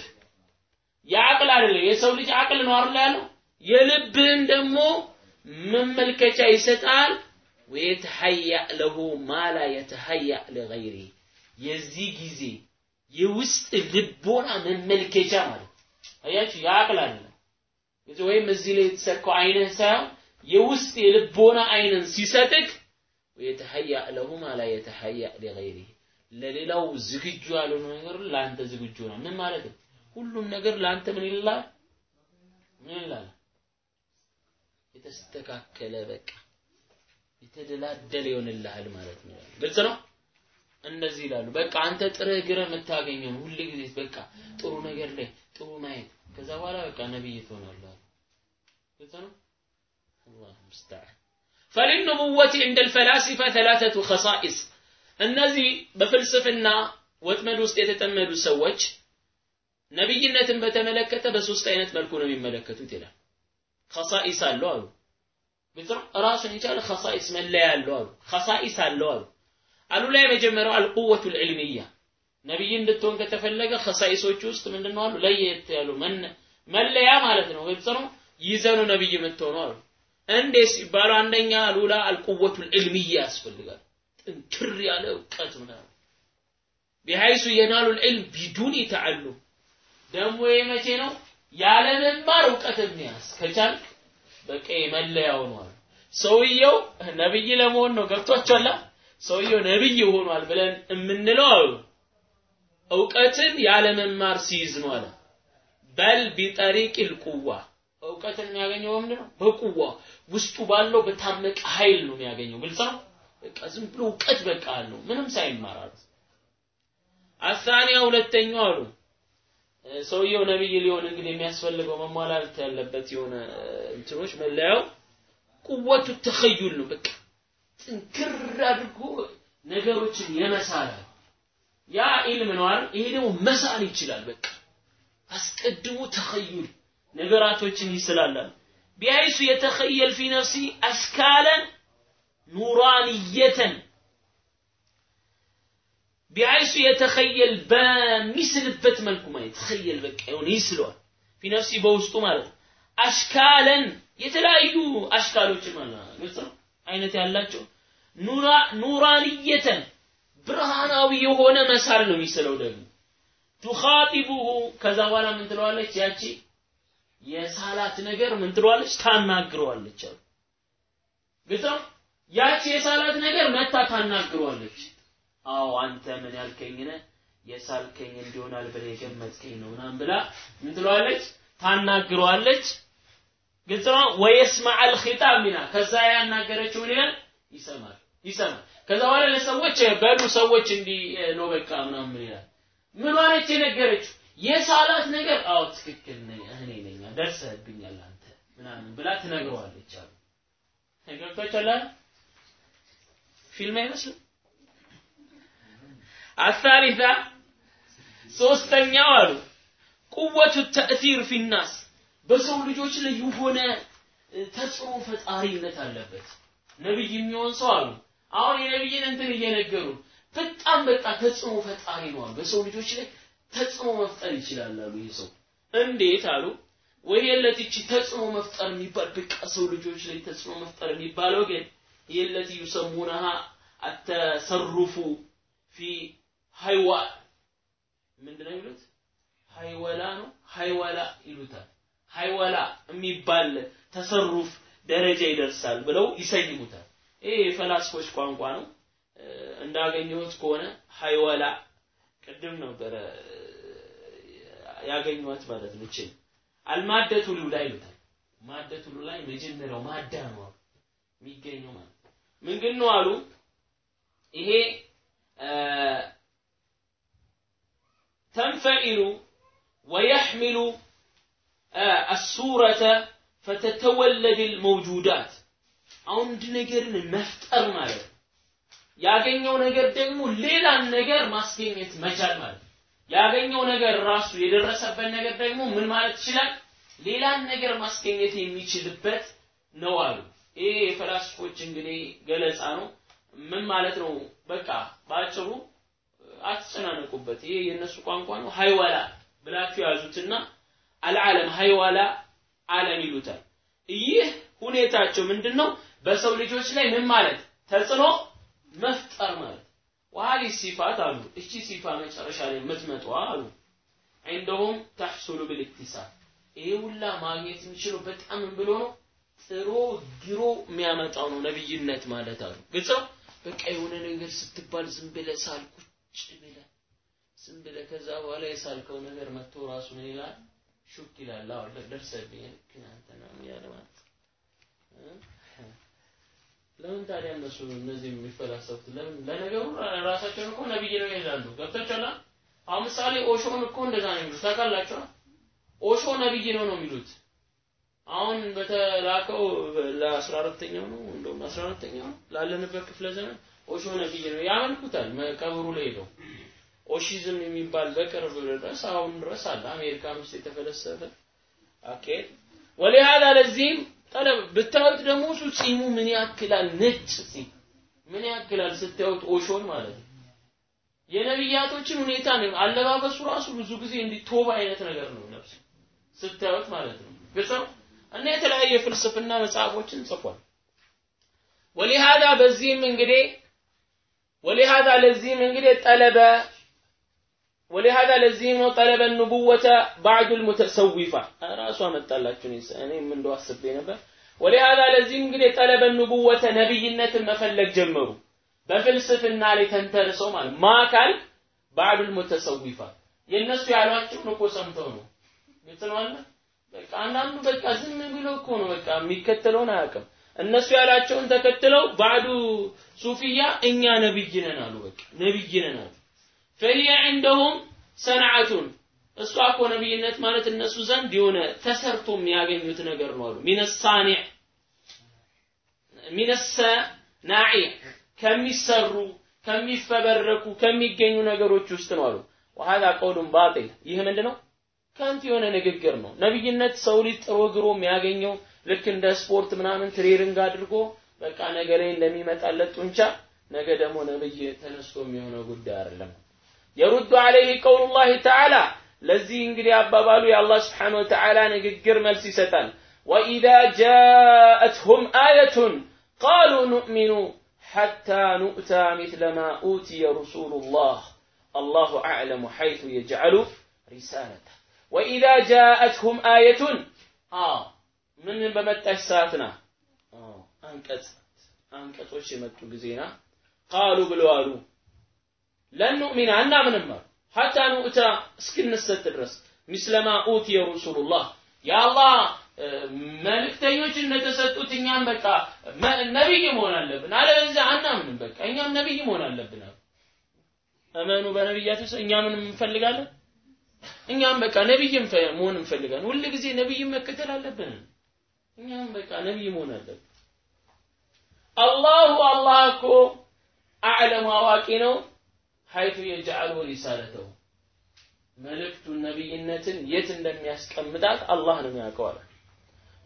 የአቅል አይደለም የሰው ልጅ አቅል ነው አይደል ያለው የልብህን ደግሞ መመልከቻ ይሰጣል። ወየተሐያ ለሁ ማላ የተሐያ ለገይሪ። የዚህ ጊዜ የውስጥ ልቦና መመልከቻ ማለት አያችሁ የአቅል አይደለም ወይም እዚህ ላይ የተሰካው አይንህ ሳይሆን የውስጥ የልቦና አይንን ሲሰጥክ ወየተሐያ ለሁ ማላ የተሐያ ለገይሪ። ለሌላው ዝግጁ ያልሆነ ነገር ለአንተ ዝግጁ ነው። ምን ማለት ነው? ሁሉም ነገር ለአንተ ምን ይላል? ምን ይላል የተስተካከለ በቃ የተደላደለ ይሆንልሃል ማለት ነው። ግልጽ ነው። እነዚህ ይላሉ በቃ አንተ ጥርህ ግረህ የምታገኘው ሁል ጊዜ በቃ ጥሩ ነገር ላይ ጥሩ ማየት ከዛ በኋላ በቃ ነብይ ትሆናለህ። ግልጽ ነው። አላህ ሙስተዓን ፈሊንቡወቲ እንደ ልፈላሲፋ ተላተቱ ኸሳኢስ እነዚህ በፍልስፍና ወጥመድ ውስጥ የተጠመዱ ሰዎች ነብይነትን በተመለከተ በሶስት አይነት መልኩ ነው የሚመለከቱት ይላል። ኸሳኢስ አለው አሉ። ግልጽ ራሱን የቻለ ኸሳኢስ መለያ አለው አሉ። ኸሳኢስ አለው አሉ። አሉ ላይ የመጀመሪያው አልቁወቱ ልዕልምያ። ነብይ እንድትሆን ከተፈለገ ኸሳኢሶች ውስጥ ምንድነው አሉ? ለየት ያሉ መለያ ማለት ነው። ግልጽ ይዘኑ ነብይ የምትሆነው አሉ። እንዴት ሲባሉ አንደኛ አሉላ አልቁወቱ ልዕልምያ ያስፈልጋል። ጥንክር ያለ እውቀት ምናምን ቢሀይሱ የናሉ ልዕልም ቢዱኒ ተዓሉም። ደግሞ ይሄ ነው ያለ መማር እውቀት የሚያስ ከቻልክ በቃ መለያው ነው ሰውየው ነብይ ለመሆን ነው ገብቷችኋል ሰውየው ነብይ ሆኗል ብለን የምንለው አሉ። እውቀትን ያለ መማር ሲይዝ ነው አለ። በል ቢጠሪቅ ልቁዋ እውቀትን የሚያገኘው በምንድን ነው? በቁዋ። ውስጡ ባለው በታመቀ ኃይል ነው የሚያገኘው። ግልጽ ነው? በቃ ዝም ብሎ እውቀት በቃ አለው። ምንም ሳይማር አሉ። አሳኒያ ሁለተኛው አሉ ሰውየው ነብይ ሊሆን እንግዲህ የሚያስፈልገው መሟላት ያለበት የሆነ እንትኖች መለያው ቁወቱ ተኸዩል ነው። በቃ ጥንክር አድርጎ ነገሮችን የመሳል ያ ኢልም ነው ይሄ ደግሞ መሳል ይችላል። በቃ አስቀድሞ ተኸዩል ነገራቶችን ይስላላል። ቢያይሱ የተኸየል ፊ ነፍሲ አስካለን ኑራንየተን ቢያይሱ የተኸየል በሚስልበት መልኩ ማለት ተኸየል በቃ የሆነ ይስለዋል። ፊ ነፍሲ በውስጡ ማለት ነው። አሽካለን የተለያዩ አሽካሎችን ማለት ነው። አይነት ያላቸው ኑራ ኑራንየተን ብርሃናዊ የሆነ መሳል ነው የሚስለው ደግሞ። ቱኻጢቡሁ ከዛ በኋላ ምን ትለዋለች? ያቺ የሳላት ነገር ምን ትለዋለች? ታናግረዋለች አሉ። ግልጽ ነው? ያቺ የሳላት ነገር መታ ታናግረዋለች አዎ አንተ ምን ያልከኝ ነህ? የሳልከኝ እንዲሆናል ብለህ የገመትከኝ ነው ምናምን ብላ ምን ትለዋለች? ታናግረዋለች። ግልጽ ነው? ወየስማዕ አልኺጣብ ሚና ከዛ ያናገረችው ምን ይላል? ይሰማል ይሰማል። ከዛ በኋላ ለሰዎች በሉ ሰዎች እንዲህ ነው በቃ ምናምን ምን ይላል? ምን ሆነች የነገረችው? የሳላት ነገር አዎ ትክክል ነኝ እኔ ነኝ ደርሰህብኛል አንተ ምናምን ብላ ትነግረዋለች አሉ። ገብቷችኋል ፊልም አይመስልም አሳሊሳ ሶስተኛው አሉ ቁወቱ ተእሲር ፊናስ በሰው ልጆች ላይ የሆነ ተጽዕኖ ፈጣሪነት አለበት። ነብይ የሚሆን ሰው አሉ አሁን የነብይን እንትን እየነገሩ በጣም በቃ ተጽዕኖ ፈጣሪ ነው በሰው ልጆች ላይ ተጽዕኖ መፍጠር ይችላል አሉ። ይህ ሰው እንዴት አሉ? ወይ የለት ተጽዕኖ መፍጠር የሚባል በቃ ሰው ልጆች ላይ ተጽዕኖ መፍጠር የሚባለው ግን የለት ዩሰሙናሃ አተሰርፉ ፊ ሀይዋ ምንድነው የሚሉት? ሀይወላ ነው? ሀይወላ ይሉታል። ሀይወላ የሚባል ተሰሩፍ ደረጃ ይደርሳል ብለው ይሰይሙታል። ይሄ የፈላስፎች ቋንቋ ነው። እንዳገኘሁት ከሆነ ሀይወላ ቅድም ነበረ ያገኘኋት ማለት ነው። እቺ አልማደቱ ሉላ ይሉታል። ማደቱ ሉላ መጀመሪያው ማዳ ነው የሚገኘው ማለት ምንድን ነው አሉ? ይሄ تنفعل ويحمل الصورة فتتولد الموجودات አንድ ነገርን መፍጠር ማለት ያገኘው ነገር ደግሞ ሌላን ነገር ማስገኘት መቻል ማለት ነው። ያገኘው ነገር ራሱ የደረሰበት ነገር ደግሞ ምን ማለት ይችላል? ሌላን ነገር ማስገኘት የሚችልበት ነው አሉ። ይሄ የፈላስፎች እንግዲህ ገለጻ ነው። ምን ማለት ነው? በቃ በአጭሩ አትጨናነቁበት። ይሄ የእነሱ ቋንቋ ነው። ሀይወላ ብላችሁ ያዙትና አልዓለም ሀይወላ ዓለም ይሉታል። ይህ ሁኔታቸው ምንድን ነው? በሰው ልጆች ላይ ምን ማለት ተጽዕኖ መፍጠር ማለት ወሀሊ ሲፋት አሉ እቺ ሲፋ መጨረሻ ላይ የምትመጣዋ አሉ እንደውም ተሕሱሉ ብልክቲሳብ ይሄ ሁላ ማግኘት የሚችለው በጣም ብሎ ነው ጥሮ ግሮ የሚያመጣው ነው ነብይነት ማለት አሉ ግልጽ በቃ የሆነ ነገር ስትባል ዝም ብለህ ሳል ቁጭ ብለህ ዝም ብለህ ከዛ በኋላ የሳልከው ነገር መጥቶ ራሱ ምን ይላል? ሹክ ይላል። አዎ ደርሰብኝ ልክ አንተ ነው ያለ ለምን ታዲያ እነሱ እነዚህ የሚፈላሰፉት? ለምን? ለነገሩ ራሳቸውን እኮ ነብይ ነው ይላሉ። ገብታችኋል? አሁን ምሳሌ ኦሾን እኮ እንደዛ ነው የሚሉት። ታውቃላችሁ? ኦሾ ነብይ ነው ነው የሚሉት። አሁን በተላከው ለአስራ አራተኛው ነው? እንደውም አስራ አራተኛው ነው? ላለንበት ክፍለ ዘመን ኦሾ ነብይ ነው ያመልኩታል ቀብሩ ላይ ሄደው። ኦሺዝም የሚባል በቅርብ ድረስ አሁን ድረስ አለ። አሜሪካን ውስጥ የተፈለሰፈ አካሄድ። ወሊሃዛ ለዚህም ጠለብ ብታዩት ደግሞ እሱ ጺሙ ምን ያክላል? ነጭ ጺም። ምን ያክላል ስታዩት? ኦሾን ማለት ነው። የነብያቶችን ሁኔታ ነው። አለባበሱ ራሱ ብዙ ጊዜ እንዲህ ቶብ አይነት ነገር ነው ለብሱ ስታዩት ማለት ነው። ግልጽ ነው? እና የተለያየ ፍልስፍና መጽሐፎችን ጽፏል። ወሊሃዳ በዚህም እንግዲህ ወሊሃዛ ለዚህም እንግዲህ ጠለበ ወሊሃዛ ለዚህም ነው ጠለበ ንቡወተ ባዕዱል ሙተሰዊፋ ራሱ አመጣላችሁ እኔም እንደው አስቤ ነበር። ወሊሃዛ ለዚህም እንግዲህ ጠለበ ንቡወተ ነብይነትን መፈለግ ጀመሩ። በፍልስፍና ላይ ተንተርሰው ማለት ማካል ባዕዱል ሙተሰዊፋ የእነሱ ያሏቸውን እኮ ሰምተው ነው። ግልጽ ነው አለ። በቃ አንዳንዱ በቃ ዝም ብሎ እኮ ነው በቃ የሚከተለውን አያውቅም። እነሱ ያላቸውን ተከትለው ባዕዱ ሱፊያ እኛ ነብይ ነን አሉ። በቃ ነብይ ነን አሉ። ፈሂየ ዐንደሁም ሰንዓቱን። እሷ እኮ ነብይነት ማለት እነሱ ዘንድ የሆነ ተሰርቶ የሚያገኙት ነገር ነው አሉ። ሚነ ሳኒዕ ሚነ ሰናዒ ከሚሰሩ ከሚፈበረኩ ከሚገኙ ነገሮች ውስጥ ነው አሉ። ወሀዛ ቀውሉን ባጢል። ይህ ምንድነው? ከንቱ የሆነ ንግግር ነው። ነብይነት ሰው ልጅ ግሮ የሚያገኘው ልክ እንደ ስፖርት ምናምን training አድርጎ በቃ ነገ ላይ እንደሚመጣለት ጡንቻ ነገ ደግሞ ነብይ ተነስቶ የሚሆነው ጉዳይ አይደለም። يرد عليه قول الله تعالى ለዚህ እንግዲህ አባባሉ የአላህ سبحانه وتعالى ንግግር መልስ ይሰጣል። وإذا جاءتهم آية قالوا نؤمن حتى نؤتى مثل ما أوتي رسل الله الله أعلم حيث يجعل ሪሳለተ ወኢዛ ጃአትሁም አየቱን ምን በመጣች ሰዓትና አንቀጽ አንቀጾች የመጡ ጊዜና ቃሉ ብለው አሉ። ለን ኑእሚን አናምንም አሉ። ሐታ ኑእታ እስክንሰጥ ድረስ ሚስለማ ኡትየ ረሱሉላህ። የአላህ መልእክተኞች እንደተሰጡት እኛም በቃ ነቢይ መሆን አለብን። አለበለዚያ አናምንም በቃ። እኛም ነቢይ መሆን አለብን እመኑ በነቢያቶች እኛ ምን እንፈልጋለን? እኛም በቃ ነቢይ መሆን እንፈልጋለን። ሁል ጊዜ ነቢይ መከተል አለብን እኛም በቃ ነብይ መሆን አለብን። አላሁ አላህ እኮ አዕለሙ አዋቂ ነው። ሀይቱ የጀዓሉ ሪሳለተው መልእክቱን ነብይነትን የት እንደሚያስቀምጣት አላህ ነው የሚያውቀው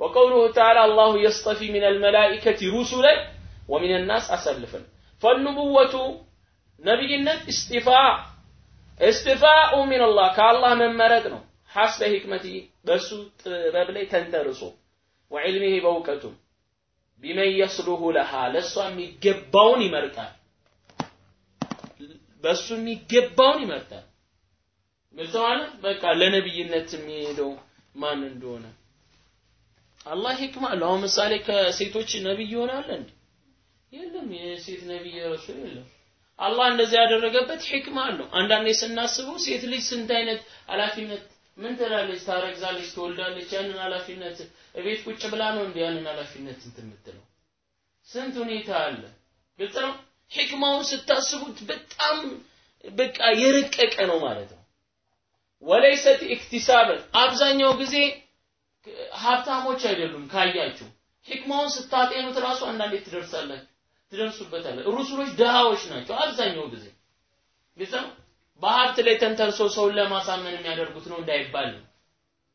ወቀውሉሁ ተዓላ አላሁ የስጠፊ ሚን አልመላኢከቲ ሩሱለን ወሚን ናስ አሰልፈን ፈኑቡወቱ ነብይነት እስጢፋ እስጢፋኡ ሚንላህ ከአላህ መመረጥ ነው። ሐስበ ሂክመቲ በእሱ ጥበብ ላይ ተንተርሶ ወዕልሚሂ በእውቀቱ ቢመን የስሉሁ ለሃ ለእሷ የሚገባውን ይመርጣል። በእሱ የሚገባውን ይመርጣል። በዛዋለ በቃ ለነብይነት የሚሄደው ማን እንደሆነ። አላህ ህክማ አለው። ምሳሌ ከሴቶች ነብይ ይሆናል እንዴ? የለም የሴት ነብይ ረሱል የለም። አላህ እንደዚህ ያደረገበት ህክማ አለው። አንዳንዴ ስናስበው ሴት ልጅ ስንት አይነት ኃላፊነት ምን ትላለች? ታረግዛለች ትወልዳለች። ያንን ኃላፊነት እቤት ቁጭ ብላ ነው እንዲ ያንን ኃላፊነት እንትን የምትለው? ስንት ሁኔታ አለ። ግልጽ ነው? ሕክማውን ስታስቡት በጣም በቃ የረቀቀ ነው ማለት ነው። وليست اكتسابا። አብዛኛው ጊዜ ሀብታሞች አይደሉም ካያችሁ። ሕክማውን ስታጤኑት ራሱ አንዳንዴ ትደርሳላችሁ ትደርሱበታለ። ሩሱሎች ድሃዎች ናቸው አብዛኛው ጊዜ። ግልጽ ነው። በሀብት ላይ ተንተርሶ ሰውን ለማሳመን የሚያደርጉት ነው እንዳይባል ነው።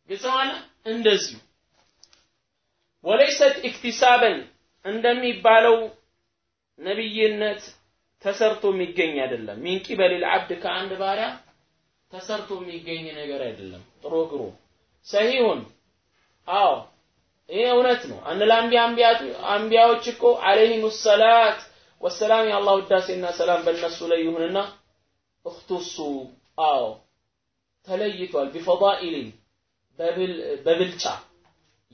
ግልጽ አለ እንደዚሁ وليست اكتسابا እንደሚባለው ነብይነት ተሰርቶ የሚገኝ አይደለም። ሚን ቂበሊል አብድ ከአንድ ባሪያ ተሰርቶ የሚገኝ ነገር አይደለም። ጥሩ ግሩ ሰሂሁን አዎ ይሄ እውነት ነው። አን ለአንቢያ አንቢያዎች እኮ አለይሂሙ ሰላት ወሰላም የአላህ ውዳሴና ሰላም በእነሱ ላይ ይሁንና እኽቱሱ አዎ ተለይቷል ቢፈዳኢሊን በብልጫ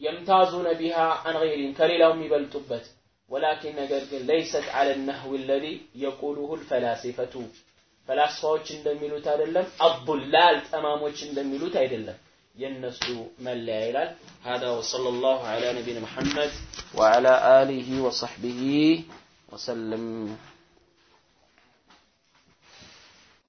የምታዙነ ቢሃ አን ገይሪን ከሌላው የሚበልጡበት ወላኪን ነገር ግን ለይሰት አለ ነህዊ ለዚ የቁሉሁ ልፈላሲፈቱ ፈላስፋዎች እንደሚሉት አይደለም፣ አቡላል ጠማሞች እንደሚሉት አይደለም። የነሱ መለያ ይላል። هذا وصلى الله على نبينا محمد وعلى آله وصحبه وسلم